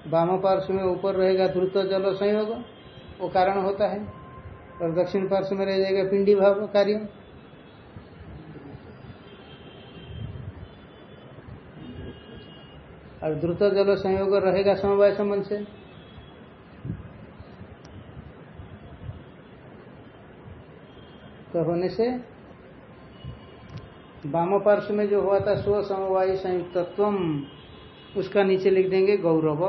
A: वाम पार्श्व में ऊपर रहेगा द्रुत जल संयोग, वो कारण होता है। और दक्षिण पार्श्व में रह जाएगा पिंडी भाव कार्य। और द्रुत जल संयोग रहेगा समवाय संबंध से। तो होने से वाम पार्श्व में जो हुआ था स्व समवायी संयुक्तत्व उसका नीचे लिख देंगे गौरव।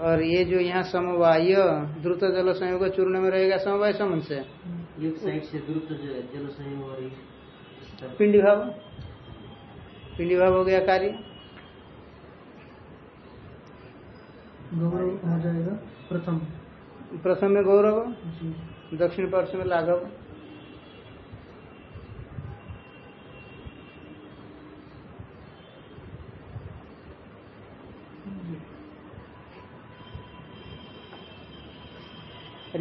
A: और ये जो यहाँ समवाय द्रुत जल संयोग चूर्ण में रहेगा समवाय संबंध से। पिंडी भाव पिंडी भाव हो गया कार्य।
C: गौरव जाएगा? प्रथम।
A: प्रथम में गौरव दक्षिण पार्श्व में लाघव।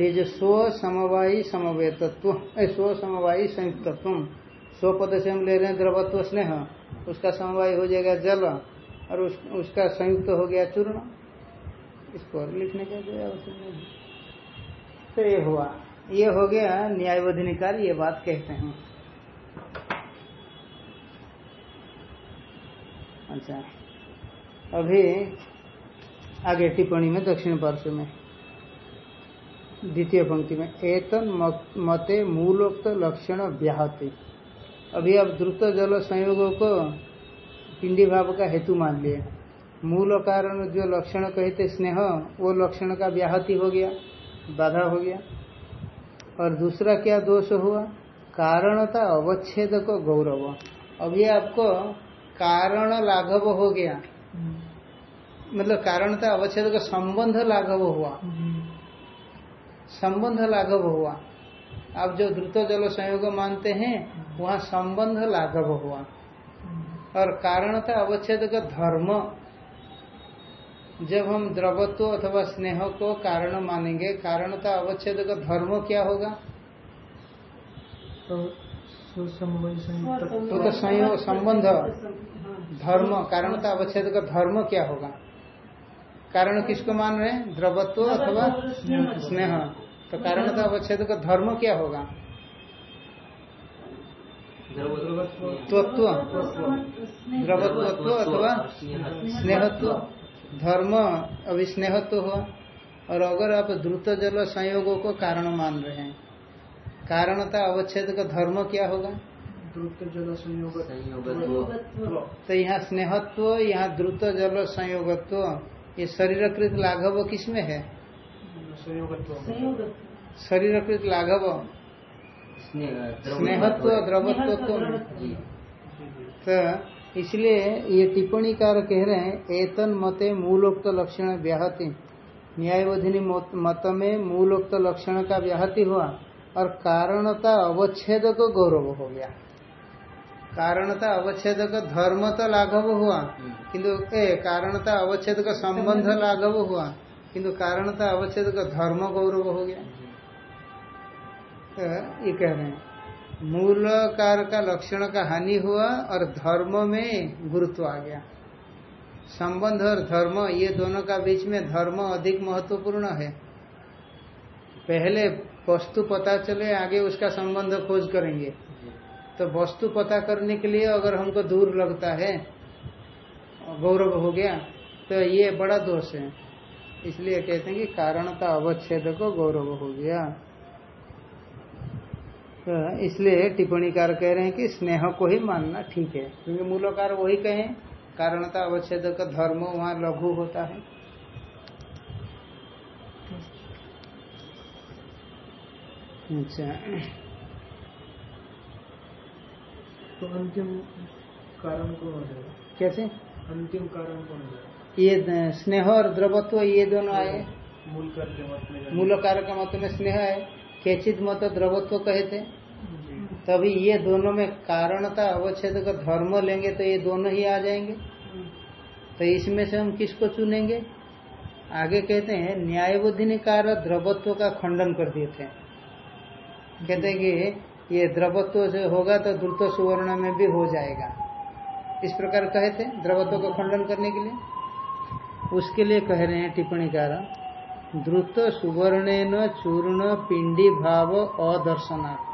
A: ये जो स्व समवायी समवय तत्व स्व समवायी संयुक्त तत्व स्व पद से हम ले रहे हैं द्रवत्व स्नेह। उसका समवाय हो जाएगा जल और उस, उसका संयुक्त हो गया चूर्ण। इसको लिखने का कोई आवश्यक नहीं तो ये हुआ। ये हो गया न्यायवधिनिकार ये बात कहते हैं। अच्छा। अभी आगे टिप्पणी में दक्षिण पार्श्व में। द्वितीय पंक्ति में एतन मते मूलोक्त लक्षण व्याहति। अभी आप द्रुत जल संयोगों को पिंडी भाव का हेतु मान लिए। मूल कारण जो लक्षण कहते स्नेह वो लक्षण का व्याहति हो गया बाधा हो गया। और दूसरा क्या दोष हुआ? कारणता अवच्छेद को गौरव। अभी आपको कारण लाघव हो गया। मतलब कारणता अवच्छेद का संबंध लाघव हुआ। संबंध लाघव हुआ। आप जो द्रुत जल संयोग मानते हैं वहाँ संबंध लाघव हुआ। और कारणता अवच्छेद का धर्म। जब हम द्रवत्व अथवा स्नेह को कारण मानेंगे कारणता अवच्छेद का धर्म क्या होगा?
C: तो
A: तो तो संयोग संबंध। धर्म कारण कारणता अवच्छेद का धर्म क्या होगा? कारण किसको मान रहे हैं? द्रवत्व अथवा स्नेह। तो कारणता अवच्छेद का धर्म क्या होगा? तत्व द्रवत्व अथवा स्नेहत्व। धर्म अभी स्नेहत्व हुआ। और अगर आप द्रुत जल संयोगों को कारण मान रहे हैं कारणता अवच्छेद का धर्म क्या होगा?
C: द्रुत जल संयोग
A: तो यहाँ स्नेहत्व यहाँ द्रुत जल संयोगत्व ये शरीरकृत लाघव किसमें है?
C: संयोगत्व।
A: शरीरकृत लाघव।
B: स्नेह
A: स्नेहत्व द्रवत्व तो इसलिए ये टिप्पणीकार कह रहे हैं एतन मते मूलोक्त लक्षण व्याहति। न्यायवधिनी मत- मत में मूलोक्त लक्षण का व्याहति हुआ और कारणता अवच्छेद को गौरव हो गया। कारणता अवच्छेद का धर्म तो लाघव हुआ। किंतु, ए, कारणता अवच्छेद का संबंध लाघव हुआ। किंतु, कारणता अवच्छेद का धर्म गौरव हो गया। ये कह रहे हैं। मूल कार का लक्षण का हानि हुआ और धर्म में गुरुत्व आ गया। संबंध और धर्म, ये दोनों का बीच में धर्म अधिक महत्वपूर्ण है। पहले वस्तु पता चले, आगे उसका संबंध खोज करेंगे। तो वस्तु पता करने के लिए अगर हमको दूर लगता है, गौरव हो गया तो ये बड़ा दोष है। इसलिए कहते हैं कि कारणता अवच्छेद को गौरव हो गया। तो इसलिए टिप्पणीकार कह रहे हैं कि स्नेह को ही मानना ठीक है, क्योंकि मूलकार वही कहे, कारणता अवच्छेद का धर्म वहाँ लघु होता है। अच्छा।
C: तो अंतिम कारण कौन हो? जाएगा
A: कैसे?
C: अंतिम कारण कौन हो? जाएगा
A: ये स्नेह और द्रवत्व ये दोनों आए।
C: मूल कर के मत में
A: मूल कार्य का मत में स्नेह है केचित मत द्रवत्व कहे थे। तभी ये दोनों में कारणता अवच्छेद का धर्म लेंगे तो ये दोनों ही आ जाएँगे। तो इसमें से हम किसको चुनेंगे? आगे कहते हैं न्याय बुद्धि निकार द्रवत्व का खंडन कर दिए थे। कहते हैं कि ये द्रवत्व से होगा तो द्रुत सुवर्ण में भी हो जाएगा। इस प्रकार कहे थे द्रवत्व का खंडन करने के लिए। उसके लिए कह रहे हैं टिप्पणीकार, द्रुत सुवर्ण चूर्ण पिंडी भाव अदर्शनाथ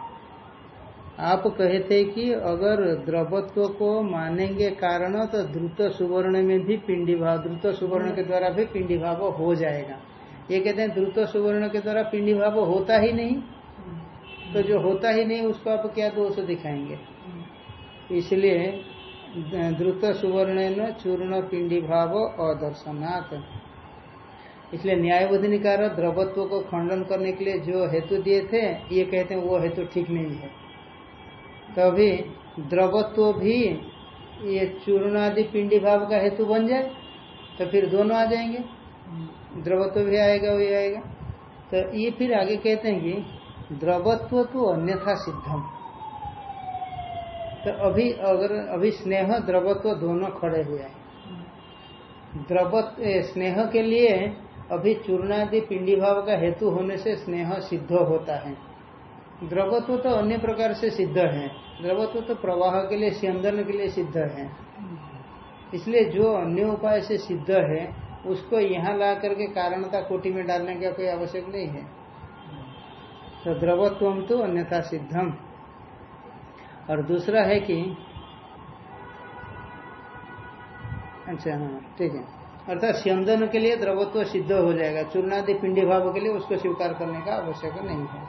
A: आप कहे थे कि अगर द्रवत्व को मानेंगे कारण तो द्रुत सुवर्ण में भी पिंडी भाव, द्रुत सुवर्ण के द्वारा भी पिंडी भाव हो जाएगा। ये कहते हैं द्रुत सुवर्ण के द्वारा पिंडी भाव होता ही नहीं। तो जो होता ही नहीं उसको आप क्या दोष दिखाएँगे? इसलिए द्रुत सुवर्ण चूर्ण पिंडी भाव अदर्शनाथ इसलिए न्यायबोधिनिकार द्रवत्व को खंडन करने के लिए जो हेतु दिए थे ये कहते हैं वो हेतु ठीक नहीं है। तभी द्रवत्व भी ये चूर्ण आदि पिंडी भाव का हेतु बन जाए तो फिर दोनों आ जाएँगे। द्रवत्व भी आएगा वही आएगा। तो ये फिर आगे कहते हैं कि द्रवत्व तो अन्यथा सिद्धम। तो अभी अगर, अभी स्नेह, द्रवत्व दोनों खड़े हुए हैं। द्रवत्व स्नेह के लिए अभी चूर्णादि पिंडी भाव का हेतु होने से स्नेह सिद्ध होता है। द्रवत्व तो अन्य प्रकार से सिद्ध है। द्रवत्व तो प्रवाह के लिए, स्यंदन के लिए सिद्ध है। इसलिए जो अन्य उपाय से सिद्ध है, उसको यहाँ ला करके कारणता कोटि में डालने का कोई आवश्यक नहीं है। तो द्रवत्व तो अन्यथा सिद्धम। और दूसरा है कि अच्छा हाँ ठीक है। अर्थात स्यंदन के लिए द्रवत्व सिद्ध हो जाएगा। चूर्णादि पिंडी भाव के लिए उसको स्वीकार करने का आवश्यक नहीं है।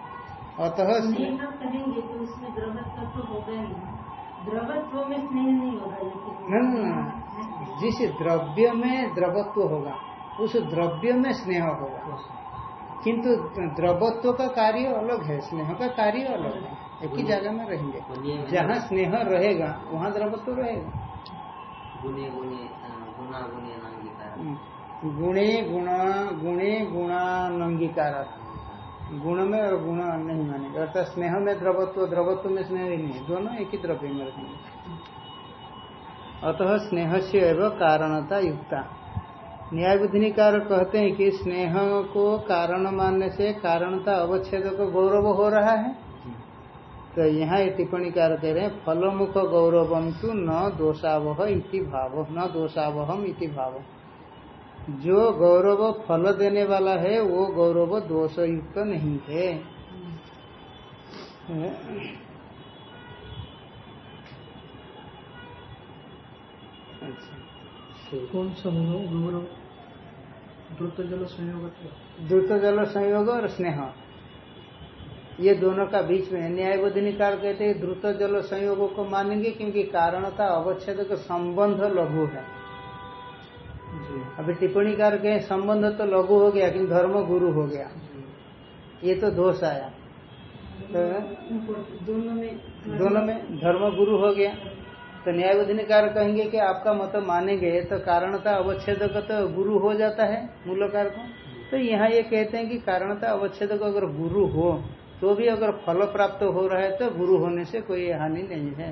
A: अतः
D: कहेंगे तो उसमें द्रवत्व तो होगा ही। द्रवत्व में स्नेह नहीं होगा लेकिन
A: जिस द्रव्य में द्रवत्व होगा उस द्रव्य में स्नेह होगा। किंतु द्रवत्व का कार्य अलग है स्नेह का कार्य अलग है। एक ही जगह में रहेंगे। जहाँ स्नेह रहेगा वहाँ द्रवत्व रहेगा।
B: गुणे गुणे गुणा गुणे
A: गुणा गुणे गुणानंगीकार गुण में और गुण नहीं मानेगा। अर्थात स्नेह में द्रवत्व द्रवत्व में स्नेह ही। नहीं दोनों एक ही द्रव्य में रखेंगे अतः स्नेह से एवं कारणता युक्ता। न्याय बुद्धिनिकार कहते हैं कि स्नेह को कारण मानने से कारणता अवच्छेद को गौरव हो रहा है। तो यहाँ ये टिप्पणीकार कह रहे हैं फलमुख गौरवम तो न दोषावह इति भाव न दोषावहम इति भाव। जो गौरव फल देने वाला है वो गौरव दोष युक्त नहीं है। अच्छा।
C: कौन सा होगा गौरव? द्रुत जल संयोग
A: द्रुत जल संयोग और स्नेह। ये दोनों का बीच में न्याय बोधिनिकार कहते हैं द्रुत जल संयोग को मानेंगे क्योंकि कारण कारणता अवच्छेद का संबंध लघु है। अभी टिप्पणी टिप्पणीकार कहें संबंध तो लघु हो गया किंतु धर्म गुरु हो गया। ये तो दोष आया। तो
D: दोनों में
A: दोनों में धर्म गुरु हो गया। तो न्यायवधिनिकार कहेंगे कि आपका मत मानेंगे तो कारणता अवच्छेद तो गुरु हो जाता है मूलकार को। तो यहाँ ये कहते हैं कि कारणता अवच्छेद का अगर गुरु हो तो भी अगर फल प्राप्त हो रहा है तो गुरु होने से कोई हानि नहीं है।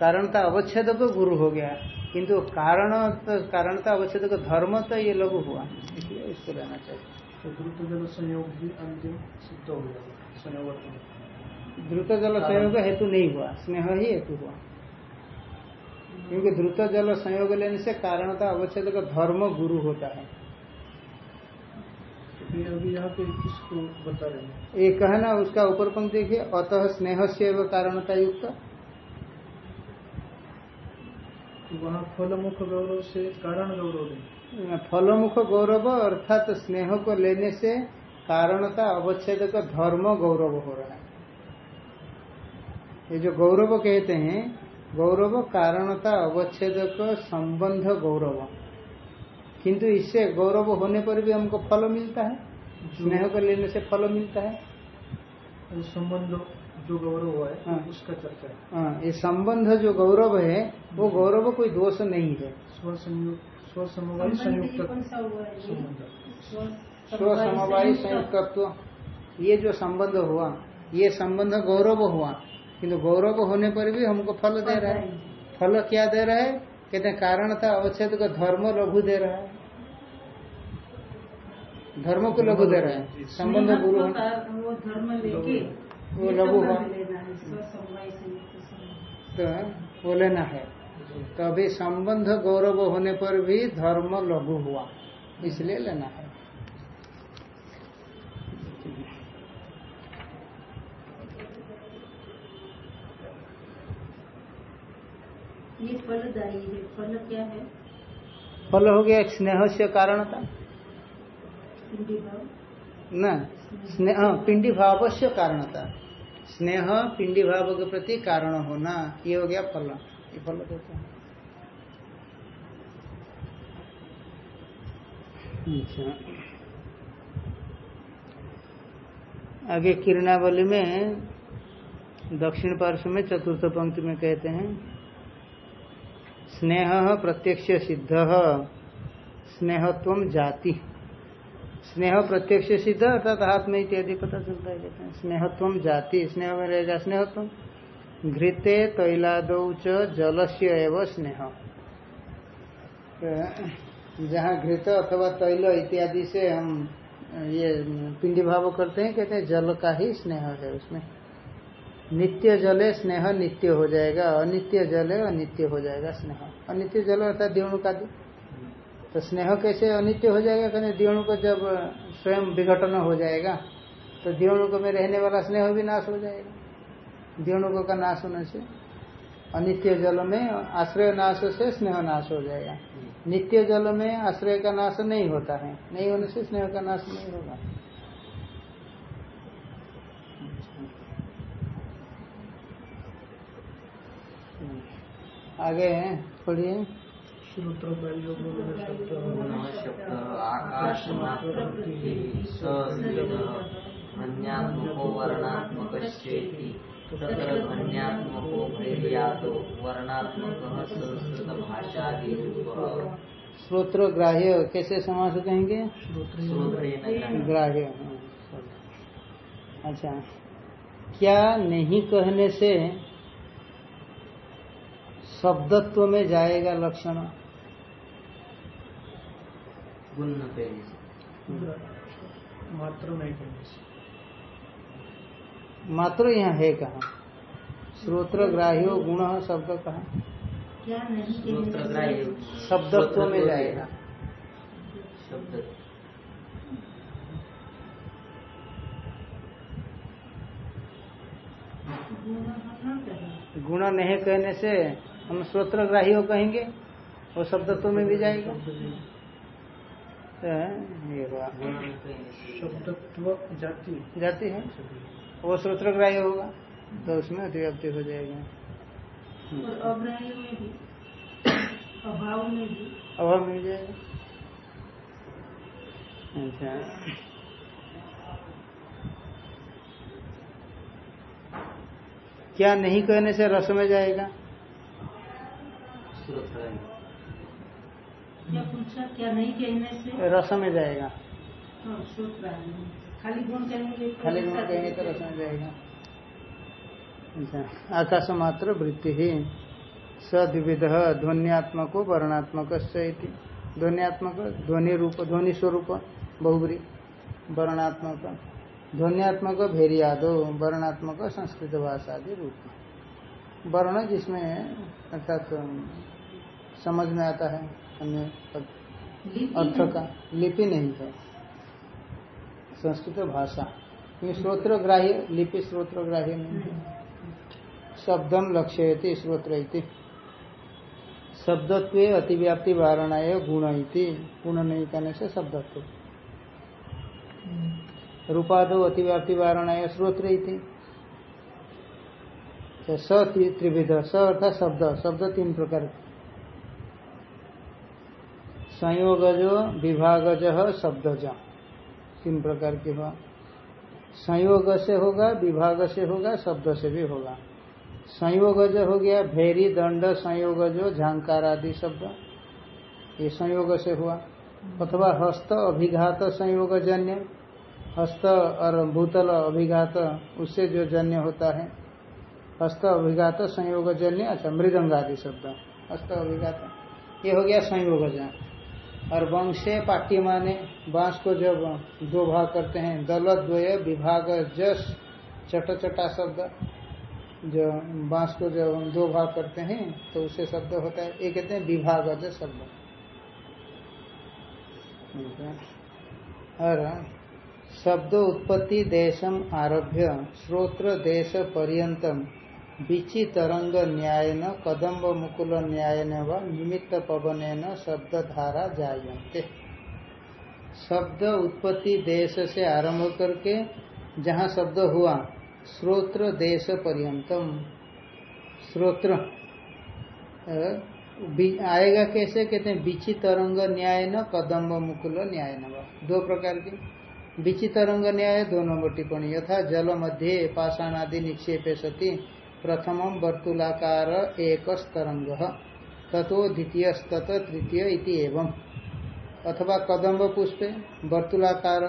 A: कारणता अवच्छेद को गुरु हो गया। किंतु कारण तो कारणता अवच्छेद को धर्म तो ये लघु हुआ। इसलिए इसको लेना चाहिए।
C: तो द्रुत जल संयोग भी अंतिम सिद्ध हो जाएगा संयोग
A: द्रुत जल संयोग हेतु नहीं हुआ। स्नेह ही हेतु हुआ। क्योंकि द्रुत जल संयोग लेने से कारणता अवच्छेद का धर्म गुरु होता है।
C: ये अभी यहाँ पे किसको बता रहे हैं?
A: ये कहना उसका ऊपर पंक्ति देखिए अतः स्नेह से कारणता युक्त
C: तो वहाँ फलमुख गौरव से कारण गौरव
A: फलमुख गौरव अर्थात स्नेह को लेने से कारणता अवच्छेद का धर्म गौरव हो रहा है। ये जो गौरव कहते हैं गौरव कारणता अवच्छेद का संबंध गौरव। किंतु इससे गौरव होने पर भी हमको फल मिलता है स्नेह को लेने से फल मिलता है।
C: संबंध जो गौरव है
A: हाँ।
C: उसका चर्चा है।
A: हाँ, ये संबंध जो गौरव है वो गौरव कोई दोष नहीं है।
C: स्व संयुक्त स्व समवाय संयुक्त?
A: स्व समवायी संयुक्तत्व। ये जो संबंध हुआ ये संबंध गौरव हुआ। किंतु गौरव होने पर भी हमको फल दे रहा है। फल क्या दे रहा है? कहते हैं कारणता अवच्छेद का धर्म लघु दे रहा है। धर्म को लघु दे रहा है। संबंध गुरु
D: वो धर्म लेके
A: वो लघु
D: है। संबंध।
A: तो वो लेना है। तो अभी संबंध गौरव होने पर भी धर्म लघु हुआ इसलिए लेना है।
D: ये फलदायी है। फल क्या है?
A: फल हो गया स्नेह से कारण
D: था भाव।
A: न स्नेह पिंडी भाव से कारणता। स्नेह पिंडी भाव के प्रति कारण होना ये हो गया फल। ये फल देते हैं अच्छा। आगे किरणावली में दक्षिण पार्श्व में चतुर्थ पंक्ति में कहते हैं स्नेह प्रत्यक्ष सिद्ध। स्नेहत्व जाति। स्नेह प्रत्यक्ष सिद्ध अर्थात हाथ में इत्यादि पता चलता है, कहते हैं। स्नेहत्व जाति। स्नेह में रहेगा स्नेहत्व घृते तैलादौ च जलस्य एवं स्नेह। तो जहाँ घृत अथवा तैल इत्यादि से हम ये पिंडी भाव करते हैं, कहते हैं जल का ही स्नेह है उसमें। नित्य जले स्नेह नित्य हो जाएगा, अनित्य जले अनित्य हो जाएगा स्नेह। अनित्य जल अर्थात दिवणु का तो स्नेह कैसे अनित्य हो जाएगा? कहने दिवणु को जब स्वयं विघटन हो जाएगा तो दिवणुक में रहने वाला स्नेह भी नाश हो जाएगा। दिवणुक का नाश होने से, अनित्य जल में आश्रय नाश से स्नेह नाश हो जाएगा। नित्य जल में आश्रय का नाश नहीं होता है। नहीं होने से स्नेह का नाश नहीं होगा। आगे पढ़िए।
C: श्रोत्र
B: अन्यात्मको वर्णात्मक तत्र अन्यात्मको भैर्यातो वर्णात्मक संस्कृत भाषा
A: श्रोत्र ग्राह्य कैसे समास कहेंगे? ग्राह्य हाँ, अच्छा। क्या नहीं कहने से शब्दत्व में जाएगा लक्षण।
B: गुण
C: मात्र नहीं
A: मात्र यहाँ है कहा? श्रोत्र ग्राह्यो गुण शब्द कहा?
D: क्या नहीं
B: श्रोत्र
D: कहने
B: ग्राह्य
D: से
A: शब्दत्व में जाएगा।
B: शब्द।
D: गुण
A: नहीं कहने से हम श्रोत्र ग्राह्यो कहेंगे वो शब्दत्व में भी जाएगा। तो ये
C: जाति।
A: जाती है। वो ग्राह्य होगा तो उसमें अतिव्याप्ति हो जाएगा।
D: और अग्राह्य में भी अभाव में भी।
A: अभाव मिल जाएगा। अच्छा। क्या नहीं कहने से रस में जाएगा?
B: ग्राह्य
D: क्या पूछा क्या नहीं कहने से?
A: रस में जाएगा।
D: हाँ। खाली गुण कहेंगे तो
A: खाली गुण कहेंगे तो रस में जाएगा। अच्छा आकाश मात्र वृत्ति ही सद्विध ध्वनियात्मक वर्णात्मक ध्वनियात्मक ध्वनि रूप ध्वनि स्वरूप बहुबरी वर्णात्मक ध्वनियात्मक भेरियादो वर्णात्मक संस्कृत भाषा आदि रूप। वर्ण जिसमें अर्थात समझ में आता है अन्य अर्थ का लिपि नहीं है संस्कृत भाषा। क्योंकि श्रोत्र ग्राह्य लिपि श्रोत्र ग्राह्य नहीं है। शब्दम लक्ष्य श्रोत्र शब्दत्व अतिव्याप्ति वारणा गुण गुण नहीं करने से शब्दत्व। रूपादो अतिव्याप्ति वारणा श्रोत्र स त्रिविध स अर्थात शब्द। शब्द तीन प्रकार। संयोगजो विभागज शब्दज। तीन प्रकार के हुआ। संयोग से होगा, विभाग से होगा, शब्द से भी होगा। संयोगज हो गया, भेरी, दंड, संयोगजो, झांकार आदि शब्द। ये संयोग से हुआ। अथवा हस्त अभिघात संयोग जन्य। हस्त और भूतल अभिघात, उससे जो जन्य होता है। हस्त अभिघात, संयोग जन्य अच्छा मृदंग आदि शब्द। हस्त अभिघात, ये हो गया संयोग और वंशे पाट्य माने बाँस को जब दो भाग करते हैं दल द्वय विभाग, जस चट चटा शब्द, जो बाँस को जब हम दो भाग करते हैं तो उसे शब्द होता है, ये कहते हैं विभाग जस शब्द और शब्द उत्पत्ति देशम आरभ्य, श्रोत्र देश पर्यतम बिची तरंग न्याय न कदम्ब मुकुल न्याय व निमित्त पवन शब्द धारा जायते शब्द उत्पत्ति देश से आरंभ करके जहाँ शब्द हुआ, श्रोत्र देश पर्यंतम। श्रोत्र आएगा कैसे? कहते हैं बिची तरंग न्याय न कदम्ब मुकुल न्याय न दो प्रकार की। बिची तरंग न्याय दो नंबर टिप्पणी। यथा जल मध्य पाषाण आदि निक्षेप सती। प्रथम वर्तुलाकार एक तरंग तथो द्वितीय तत तृतीय इति एवं अथवा कदम्ब पुष्प वर्तुलाकार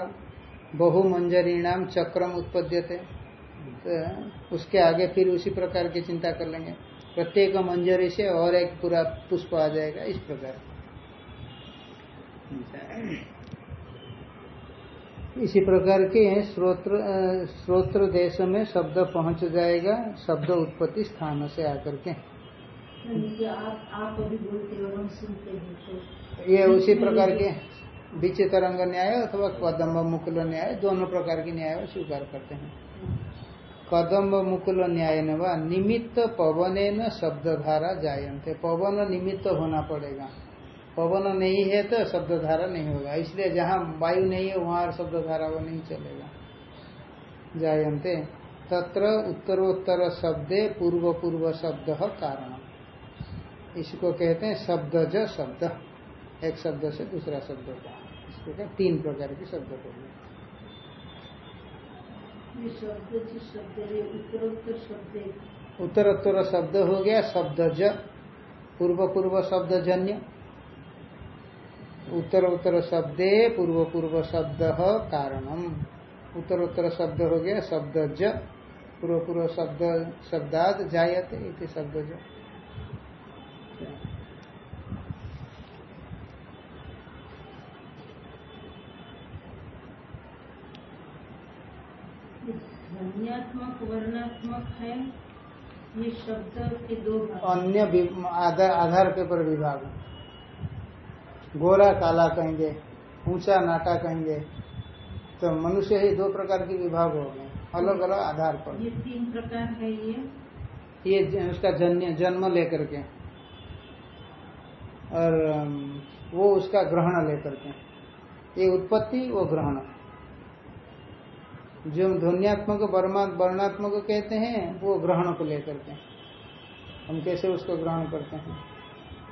A: बहुमंजरीणाम चक्रम उत्पद्यते। तो उसके आगे फिर उसी प्रकार की चिंता कर लेंगे। प्रत्येक मंजरी से और एक पूरा पुष्प आ जाएगा इस प्रकार। इसी प्रकार के श्रोत्र श्रोत्र देश में शब्द पहुँच जाएगा शब्द उत्पत्ति स्थान से आकर के।
D: आप, तो
A: ये उसी प्रकार के बीच तरंग न्याय अथवा कदम्ब मुकुल न्याय दोनों प्रकार के न्याय स्वीकार करते हैं। कदम्ब मुकुल न्याय न निमित्त पवन न शब्द धारा जायंते पवन निमित्त होना पड़ेगा। पवन नहीं है तो शब्द धारा नहीं होगा। इसलिए जहाँ वायु नहीं है वहाँ शब्द धारा वो नहीं चलेगा। जायन्ते। तत्र उत्तरोत्तर शब्दे पूर्व पूर्व शब्द कारण इसको कहते हैं शब्दज शब्द। एक शब्द से दूसरा शब्द का इसको कहते तीन प्रकार के शब्द हो। गए उत्तरोत्तर शब्द हो। गया शब्दज। पूर्व पूर्व शब्द जन्य उत्तर उत्तर शब्दे पूर्व पूर्व शब्द कारणम। उत्तर उत्तर शब्द हो गया शब्द ज पूर्व पूर्व शब्द शब्दाद जायते इति शब्द ज
D: ध्वनियात्मक वर्णात्मक है ये शब्द के दो
A: अन्य आधार, आधार के पर विभाग। गोरा काला कहेंगे ऊँचा नाटा कहेंगे तो मनुष्य ही दो प्रकार के विभाग हो गए अलग अलग आधार पर।
D: ये तीन प्रकार है ये।
A: ये उसका जन्य जन्म लेकर के और वो उसका ग्रहण लेकर के। ये उत्पत्ति वो ग्रहण। जो हम ध्वनियात्मक वर्णात्मक कहते हैं वो ग्रहण को लेकर के। हम कैसे उसको ग्रहण करते हैं?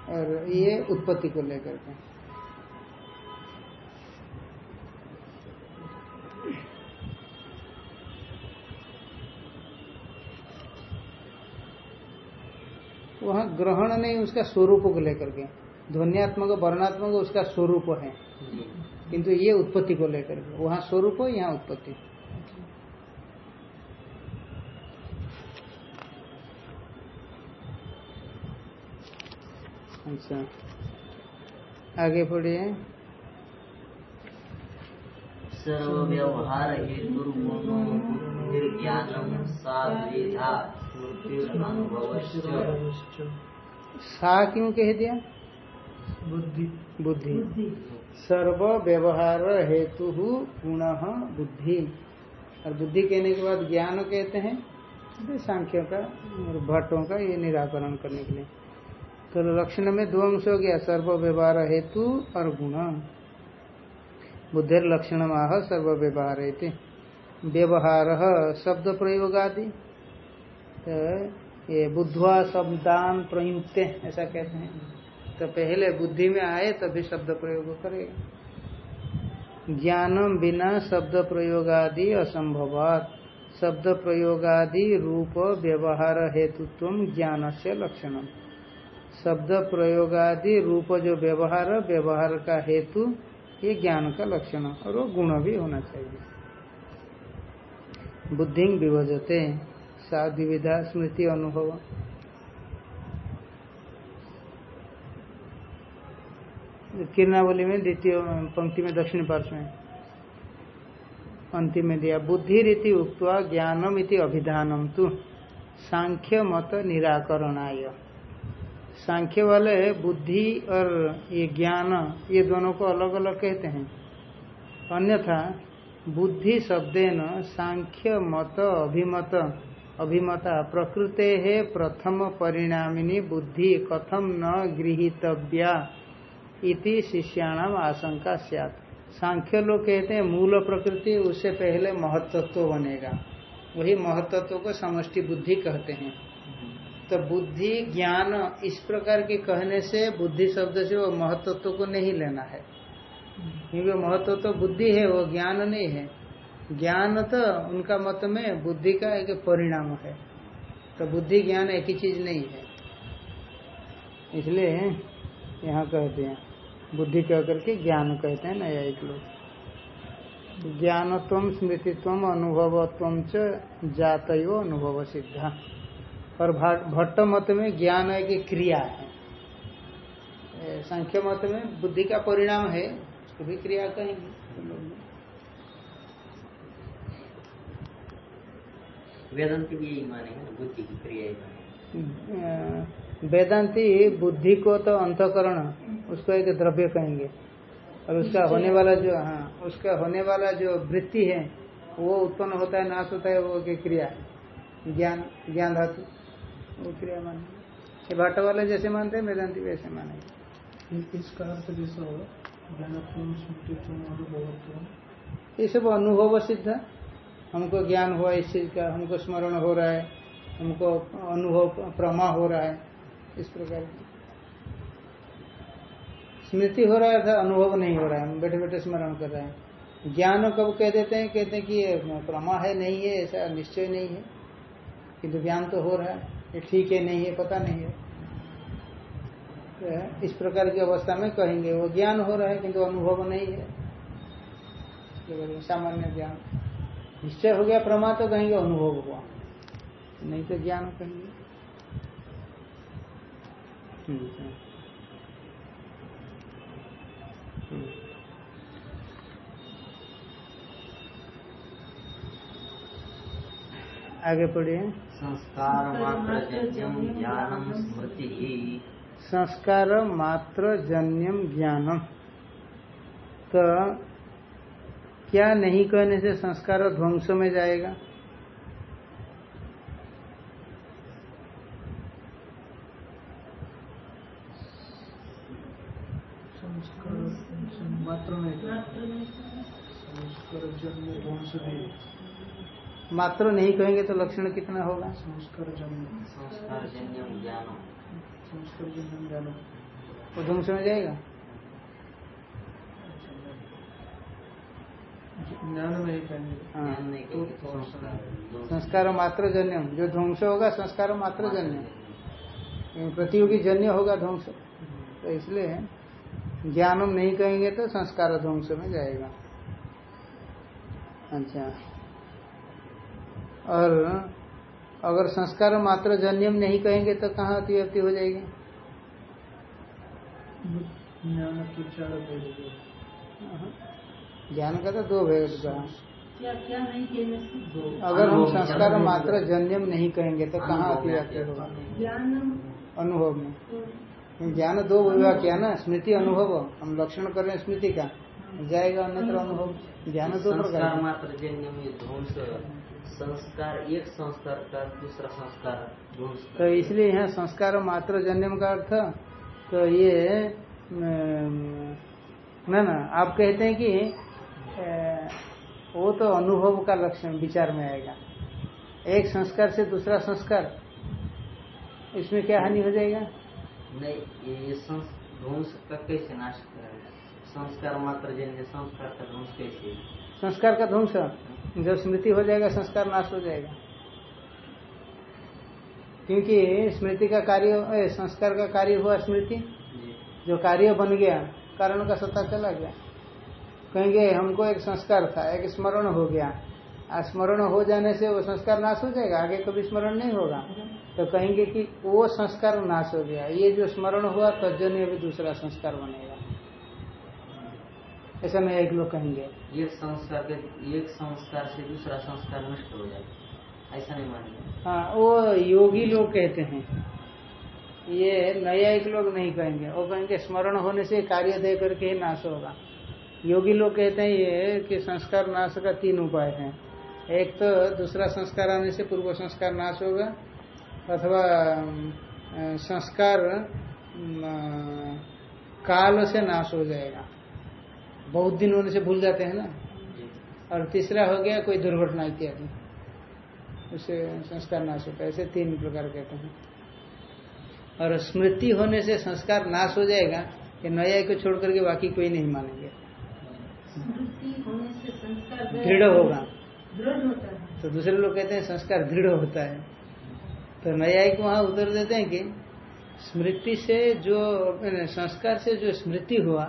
A: और ये उत्पत्ति को लेकर के। वहाँ ग्रहण नहीं, उसका स्वरूप को लेकर के। ध्वनियात्मक, वर्णात्मक उसका स्वरूप है। किंतु ये उत्पत्ति को लेकर के। वहाँ स्वरूप यहाँ उत्पत्ति। अच्छा। आगे पढ़िए।
B: सर्व व्यवहार हेतु ज्ञानम स्मृति
A: सा क्यों कह दिया?
C: बुद्धि।
A: बुद्धि। सर्व व्यवहार हेतु गुण बुद्धि। और बुद्धि कहने के बाद ज्ञान कहते हैं सांख्यों का और भट्टों का ये निराकरण करने के लिए। तो लक्षण में दो अंश हो गया सर्व व्यवहार हेतु और गुण। बुद्धिर लक्षण माह सर्व व्यवहार हेतु। व्यवहार शब्द प्रयोग आदि तो ये बुद्धवा शब्दान प्रयुक्त ऐसा कहते हैं। तो पहले बुद्धि में आए, तभी शब्द प्रयोग करेगा ज्ञानम बिना शब्द प्रयोगादि असंभवात। शब्द प्रयोगादि रूप व्यवहार हेतुत्व ज्ञान से लक्षण। शब्द प्रयोगादि रूप जो व्यवहार व्यवहार का हेतु, ये ज्ञान का लक्षण। और वो गुण भी होना चाहिए। बुद्धि विभजते। साधिविधा स्मृति अनुभव। किरणावली में द्वितीय, पंक्ति में दक्षिण पार्श्व में। अंतिम में दिया बुद्धि रीति उक्त ज्ञानम इति अभिधानम तु सांख्य मत निराकरणाय। सांख्य वाले बुद्धि और ये ज्ञान, ये दोनों को अलग अलग कहते हैं। अन्यथा, बुद्धि शब्देन सांख्य मत अभिमत अभिमता, प्रकृते है प्रथम परिणामिनी बुद्धि कथम न गृहीतव्या इति शिष्याणाम आशंका सैत सांख्य लोग कहते हैं, मूल प्रकृति उससे पहले महत्त्व बनेगा। वही महत्त्व को समष्टि बुद्धि कहते हैं। तो बुद्धि, ज्ञान इस प्रकार के कहने से बुद्धि शब्द से वो महत्त्व को नहीं लेना है। क्योंकि महत्व तो बुद्धि है, वो ज्ञान नहीं है। ज्ञान तो उनका मत में बुद्धि का एक परिणाम है। तो बुद्धि ज्ञान एक ही चीज़ नहीं है। इसलिए यहाँ कहते हैं, बुद्धि कह करके ज्ञान कहते हैं नया एक लोग। ज्ञानत्व, स्मृतित्व, अनुभवत्व च जातयो अनुभव सिद्धा। और भट्ट मत में ज्ञान है कि क्रिया है। संख्य मत में बुद्धि का परिणाम है उसको भी क्रिया कहेंगे।
B: वेदांति भी यही मानेंगे बुद्धि की क्रिया ही
A: वेदांति बुद्धि को तो अंतकरण उसको एक द्रव्य कहेंगे। और उसका होने वाला जो हाँ उसका होने वाला जो वृत्ति है वो उत्पन्न होता है नाश होता है वो की क्रिया। ज्ञान ज्ञान धातु वो क्रिया मानेंगे। ये भाटा वाले जैसे मानते हैं वेदांति वैसे मानेंगे।
C: जैसा होगा ज्ञानत्व स्मृतित्व अनुभवत्व
A: ये सब अनुभव सिद्ध हमको ज्ञान हुआ इस चीज़ का, हमको स्मरण हो रहा है, हमको अनुभव, प्रमा हो रहा है, इस प्रकार स्मृति हो रहा था अनुभव नहीं हो रहा है, हम बैठे बैठे स्मरण कर रहे हैं। ज्ञान कब कह देते हैं? कहते हैं कि ये प्रमा है, नहीं है, ऐसा निश्चय नहीं है। किंतु ज्ञान तो हो रहा है, ये ठीक है, नहीं है, पता नहीं है। तो इस प्रकार की अवस्था में कहेंगे, वो ज्ञान हो रहा है, किंतु अनुभव नहीं है। सामान्य ज्ञान। निश्चय हो गया प्रमा तो कहेंगे अनुभव हुआ। नहीं तो ज्ञान कहेंगे। ठीक है आगे पढ़िए।
B: संस्कार मात्र ज्ञानम स्मृति।
A: संस्कार मात्र जन्यम ज्ञानम तो क्या नहीं कहने से संस्कार ध्वंस में जाएगा?
C: मात्र नहीं। संस्कार जन्म ध्वंस भी
A: मात्र नहीं कहेंगे तो लक्षण कितना होगा?
C: संस्कार जन्म
B: संस्कार जन्य ज्ञान
C: संस्कार जन्म ज्ञान
A: वो ध्वंस में जाएगा
C: ज्ञान नहीं कहेंगे
A: हाँ
B: ज्ञान नहीं कहेंगे तो संस्कार।
A: संस्कार मात्र जन्यम जो ध्वंस होगा संस्कार मात्र जन्य प्रतियोगी जन्य होगा ध्वंस। तो इसलिए ज्ञानम नहीं कहेंगे तो संस्कार ध्वंस में जाएगा। अच्छा। और अगर संस्कार मात्र जन्यम नहीं कहेंगे तो कहाँ अतिव्यक्ति हो जाएगी?
C: ज्ञान
A: ज्ञान का तो दो भेद का
D: क्या क्या नहीं कहने
A: अगर हम संस्कार मात्र जन्यम नहीं कहेंगे तो कहाँ
B: में
A: जाते होगा
D: ज्ञान
A: अनुभव में।
D: तो
A: ज्ञान दो विभाग किया ना स्मृति अनुभव। हम लक्षण कर रहे हैं स्मृति का। जाएगा अन्यत्र अनुभव। ज्ञान दो प्रकार
B: मात्र जन्य में ध्वंस संस्कार एक संस्कार का दूसरा संस्कार
A: तो इसलिए यहाँ संस्कार मात्र जन्यम का अर्थ तो ये ना ना आप कहते हैं कि वो तो अनुभव का लक्षण विचार में आएगा। एक संस्कार से दूसरा संस्कार इसमें क्या हानि हो जाएगा?
B: नहीं ये- ध्वंस का कैसे नाश संस्कार मात्र जन्य संस्कार का ध्वंस कैसे?
A: संस्कार का ध्वंस? जब स्मृति हो जाएगा संस्कार नाश हो जाएगा। क्योंकि स्मृति का कार्य संस्कार का कार्य हुआ स्मृति।
B: जो
A: कार्य बन गया कारण का सत्ता चला गया। कहेंगे हमको एक संस्कार था एक स्मरण हो गया। स्मरण हो जाने से वो संस्कार नाश हो जाएगा आगे कभी स्मरण नहीं होगा। तो कहेंगे कि वो संस्कार नाश हो गया। ये जो स्मरण हुआ तजन्य भी दूसरा संस्कार बनेगा। ऐसा नहीं एक लोग कहेंगे।
B: एक संस्कार के एक संस्कार से दूसरा संस्कार नष्ट हो जाएगा। ऐसा नहीं मानिए
A: हाँ वो योगी लोग कहते हैं। ये नया एक लोग नहीं कहेंगे। वो कहेंगे स्मरण होने से कार्य दे करके ही नाश होगा। योगी लोग कहते हैं ये कि संस्कार नाश का तीन उपाय हैं। एक तो दूसरा संस्कार आने से पूर्व संस्कार नाश होगा अथवा संस्कार काल से नाश हो जाएगा। बहुत दिन होने से भूल जाते हैं ना? और तीसरा हो गया कोई दुर्घटना इत्यादि। उसे संस्कार नाश होता है ऐसे तीन प्रकार कहते हैं। और स्मृति होने से संस्कार नाश हो जाएगा कि नया को छोड़ करके बाकी कोई नहीं मानेंगे
D: स्मृति होने से संस्कार
A: दृढ़ होगा।
D: दृढ़ होता है।
A: तो दूसरे लोग कहते हैं संस्कार दृढ़ होता है। तो न्यायिक वहाँ उत्तर देते हैं कि स्मृति से जो संस्कार से जो स्मृति हुआ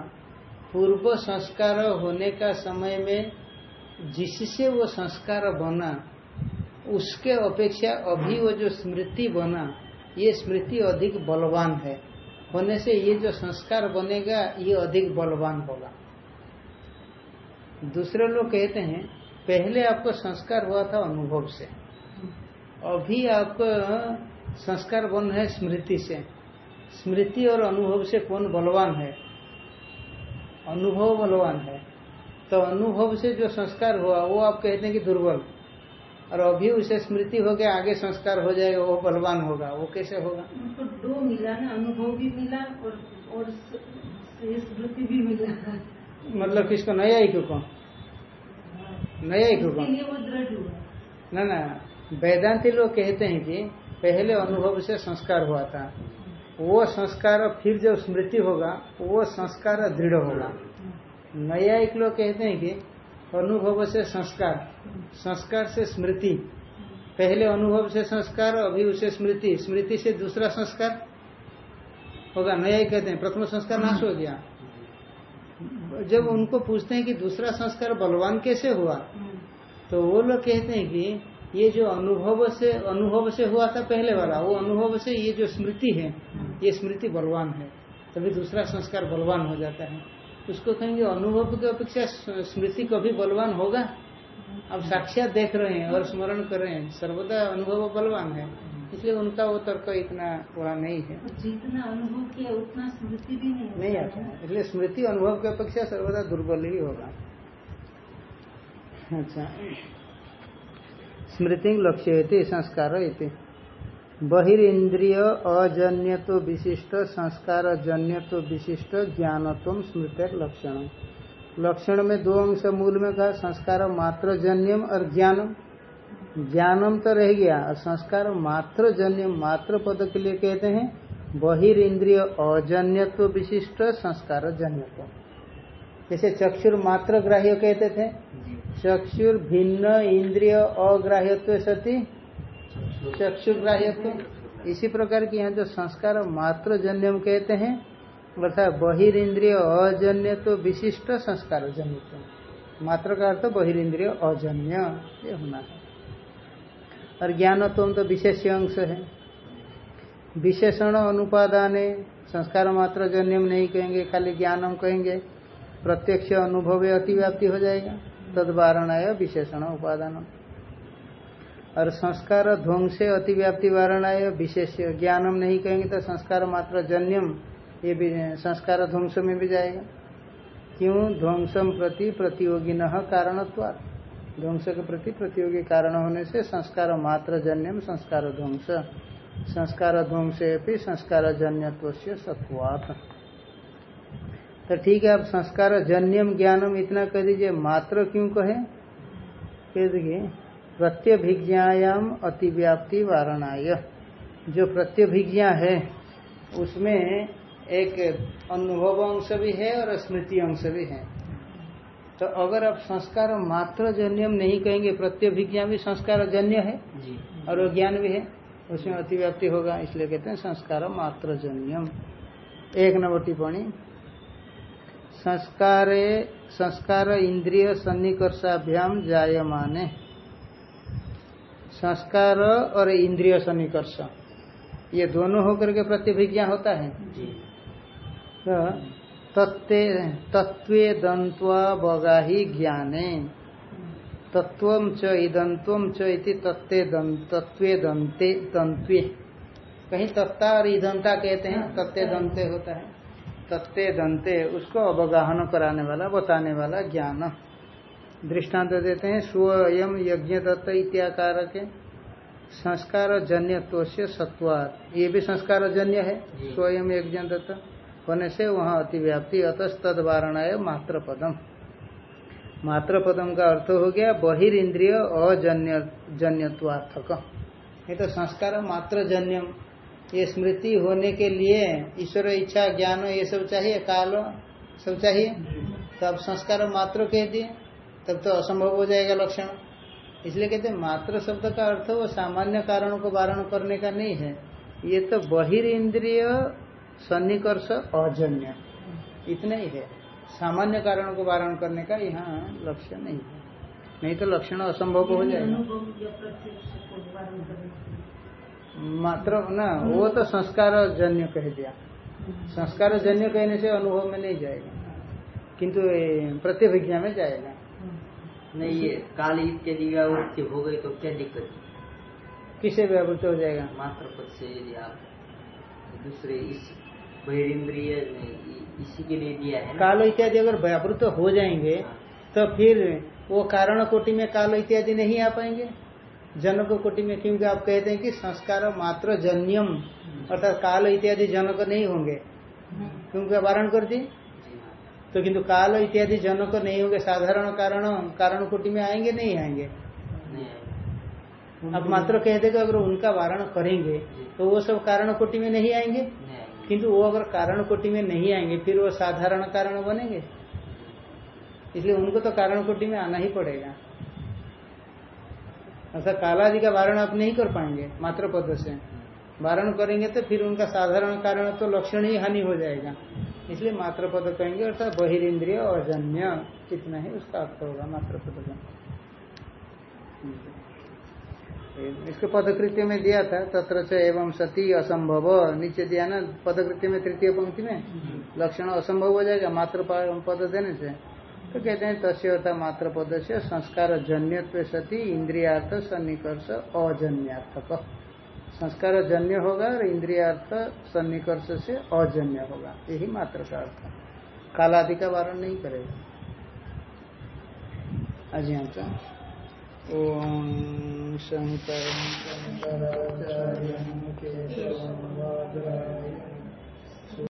A: पूर्व संस्कार होने का समय में जिससे वो संस्कार बना उसके अपेक्षा अभी वो जो स्मृति बना ये स्मृति अधिक बलवान है। होने से ये जो संस्कार बनेगा ये अधिक बलवान होगा। दूसरे लोग कहते हैं, पहले आपको संस्कार हुआ था अनुभव से। अभी आपको संस्कार बन रहे स्मृति से। स्मृति और अनुभव से कौन बलवान है? अनुभव बलवान है। तो अनुभव से जो संस्कार हुआ, वो आप कहते हैं कि दुर्बल। और अभी उसे स्मृति हो गया, आगे संस्कार हो जाएगा, वो बलवान होगा। वो कैसे होगा?
D: उनको दो मिला ना, अनुभव भी मिला और और स्मृति भी मिला।
A: मतलब किसको नया ही क्यों नया ही क्यों ना ना वेदांति लोग कहते हैं कि पहले अनुभव से संस्कार हुआ था। वो संस्कार फिर जब स्मृति होगा वो संस्कार दृढ़ होगा। न्यायिक लोग कहते हैं कि अनुभव से संस्कार संस्कार से स्मृति। पहले अनुभव से संस्कार अभी उसे स्मृति। स्मृति से दूसरा संस्कार होगा न्यायिक कहते हैं। प्रथम संस्कार नाश हो गया। जब उनको पूछते हैं कि दूसरा संस्कार बलवान कैसे हुआ? तो वो लोग कहते हैं कि ये जो अनुभव से अनुभव से हुआ था पहले वाला, वो अनुभव से ये जो स्मृति है, ये स्मृति बलवान है। तभी दूसरा संस्कार बलवान हो जाता है। उसको कहेंगे, अनुभव की अपेक्षा स्मृति कभी बलवान होगा? अब साक्षात देख रहे हैं और स्मरण कर रहे हैं। सर्वदा अनुभव बलवान है। इसलिए उनका वो तर्क इतना वहाँ नहीं है।
D: जितना अनुभव किया उतना स्मृति भी नहीं
A: नहीं आता। इसलिए स्मृति अनुभव की अपेक्षा सर्वदा दुर्बल ही होगा। अच्छा। स्मृति लक्ष्य संस्कार इति। बहिरीन्द्रिय अजन्य तो विशिष्ट संस्कार जन्य तो विशिष्ट ज्ञानत्व स्मृति लक्षण। लक्षण में दो अंश मूल में कहा संस्कार मात्र जन्यम और ज्ञानम। ज्ञानम तो रह गया। और संस्कार मात्र जन्य मात्र पद के लिए कहते हैं बहिरीन्द्रिय अजन्यत्व विशिष्ट, संस्कार जन्यत्व। जैसे चक्षुर मात्र ग्राह्य कहते थे, चक्षुर भिन्न इंद्रिय अग्राह्यत्व सती, चक्षुग्राह्यत्व। इसी प्रकार की यहाँ जो संस्कार मात्र जन्यम कहते हैं, अर्थात बहिरीन्द्रिय अजन्य तो विशिष्ट, संस्कार जन्यत्व। मात्र का अर्थ बहिरीन्द्रिय अजन्य, ये होना है। और ज्ञानत्व तो विशेष अंश है। विशेषण अनुपादाने संस्कार मात्र जन्यम नहीं कहेंगे, खाली ज्ञानम कहेंगे। प्रत्यक्ष अनुभव अतिव्याप्ति हो जाएगा। तद वारणाय विशेषण उपादान और संस्कार ध्वंसे अतिव्याप्ति वारणाय विशेष ज्ञानम नहीं कहेंगे तो संस्कार मात्र जन्यम, ये भी संस्कार ध्वंस में भी जाएगा। क्यों? ध्वंसम प्रति प्रतियोगी न कारणत्वात्। ध्वंस के प्रति प्रतियोगी कारण होने से संस्कार मात्र जन्यम संस्कार ध्वंस। संस्कार ध्वंसे संस्कार जन्यत्व से सत्वात। तो ठीक है, अब संस्कार जन्यम ज्ञानम इतना कर दीजिए, मात्र क्यों कहे? कह देखिए प्रत्यभिज्ञायाम अतिव्याप्ति वारणाय। जो प्रत्यभिज्ञा है, उसमें एक अनुभव अंश भी है और स्मृति अंश भी है। तो अगर आप संस्कार मात्र जन्यम नहीं कहेंगे प्रत्यभिज्ञा भी संस्कार जन्य है
B: जी।
A: और ज्ञान भी है उसमें अतिव्याप्ति होगा इसलिए कहते हैं संस्कार मात्र जन्यम एक नंबर टिप्पणी। संस्कार संस्कार इंद्रिय सन्निकर्षाभ्याम जायमाने। संस्कार और इंद्रिय सन्निकर्ष ये दोनों होकर के प्रतिभिज्ञा होता है।
B: जी।
A: तत्वे तत्वे दंत्वा बगाही ज्ञाने। तत्व च इदंत्व च इति तत्ते तत्वे दंते तंत्वे कहीं तत्ता और ईदंता कहते हैं तत्ते दंते होता है। तत्ते दंते उसको अवगाहन कराने वाला बताने वाला ज्ञान। दृष्टांत देते हैं स्वयं यज्ञ दत्त इत्याकार के संस्कार जन्यत्व से सत्वात। ये भी संस्कार जन्य है स्वयं यज्ञ दत्त होने से वहाँ अतिव्याप्ति अतस्तद वारणाय मात्र पदम मात्र पदम का अर्थ हो गया बहिर्न्द्रिय अजन्य, जन्यत्वार्थक। ये तो संस्कार मात्र जन्यम ये स्मृति होने के लिए ईश्वर, इच्छा, ज्ञान, ये सब चाहिए, काल सब चाहिए। तो अब संस्कार मात्र कह दिए, तब तो असंभव हो जाएगा लक्षण। इसलिए कहते मात्र शब्द का अर्थ वो सामान्य कारणों को वारण करने का नहीं है। ये तो बहिर्न्द्रिय सन्निकर्ष अजन्य। इतना ही है। सामान्य कारणों को वारण करने का यहाँ लक्ष्य नहीं है। नहीं तो लक्षण असंभव हो जाएगा। मात्र ना वो तो संस्कार जन्य कह दिया। संस्कार जन्य कहने से अनुभव में नहीं जाएगा। किंतु प्रतिभिज्ञा में जाएगा।
B: नहीं ये काल इत्यादि व्यावृत्ति हो गई तो क्या दिक्कत
A: किसे व्यावृत हो जाएगा?
B: मात्र पद से यदि आप दूसरे इस बहिरिंद्रिय इसी के लिए दिया है?
A: काल इत्यादि अगर व्यावृत हो जाएँगे तो फिर वो कारण कोटि में काल इत्यादि नहीं आ पाएँगे जनक कोटि में क्योंकि आप कहते हैं कि संस्कार मात्र जन्यम अर्थात काल इत्यादि जनक नहीं होंगे क्योंकि वारण कर दी। तो किंतु काल इत्यादि जनक नहीं होंगे साधारण कारण कारण कोटि में आएँगे नहीं आएँगे। अब मात्र कह देगा अगर उनका वारण करेंगे तो वो सब कारण कोटि में नहीं आएगा। किंतु वो अगर कारण कोटि में नहीं आएँगे, फिर वो साधारण कारण बनेंगे। इसलिए उनको तो कारण कोटि में आना ही पड़ेगा। ऐसा कालादि का वारण आप नहीं कर पाएँगे, मात्र पद से। वारण करेंगे तो फिर उनका साधारण कारण तो लक्षण ही हानि हो जाएगा। इसलिए मात्र पद कहेंगे, अर्थात बहिरिंद्रिय अजन्य कितना है उसका अर्थ होगा, मात्र पद का। इसको पदकृत्य में दिया था, तत्र एवं सती असंभव। नीचे दिया ना, पदकृत्य में तृतीय पंक्ति में? लक्षण असंभव हो जाएगा, मात्र पद देने से। तो कहते हैं तस्ता मात्र पद से संस्कार जन्यत्व सती, इंद्रियार्थ सन्निकर्ष अजन्यार्थक। संस्कार जन्य होगा और इंद्रियार्थ सन्निकर्ष से अजन्य होगा। यही मात्र का अर्थ कालादि का वारण नहीं करेगा। आज ओम शंकर शंकराचार्य केशव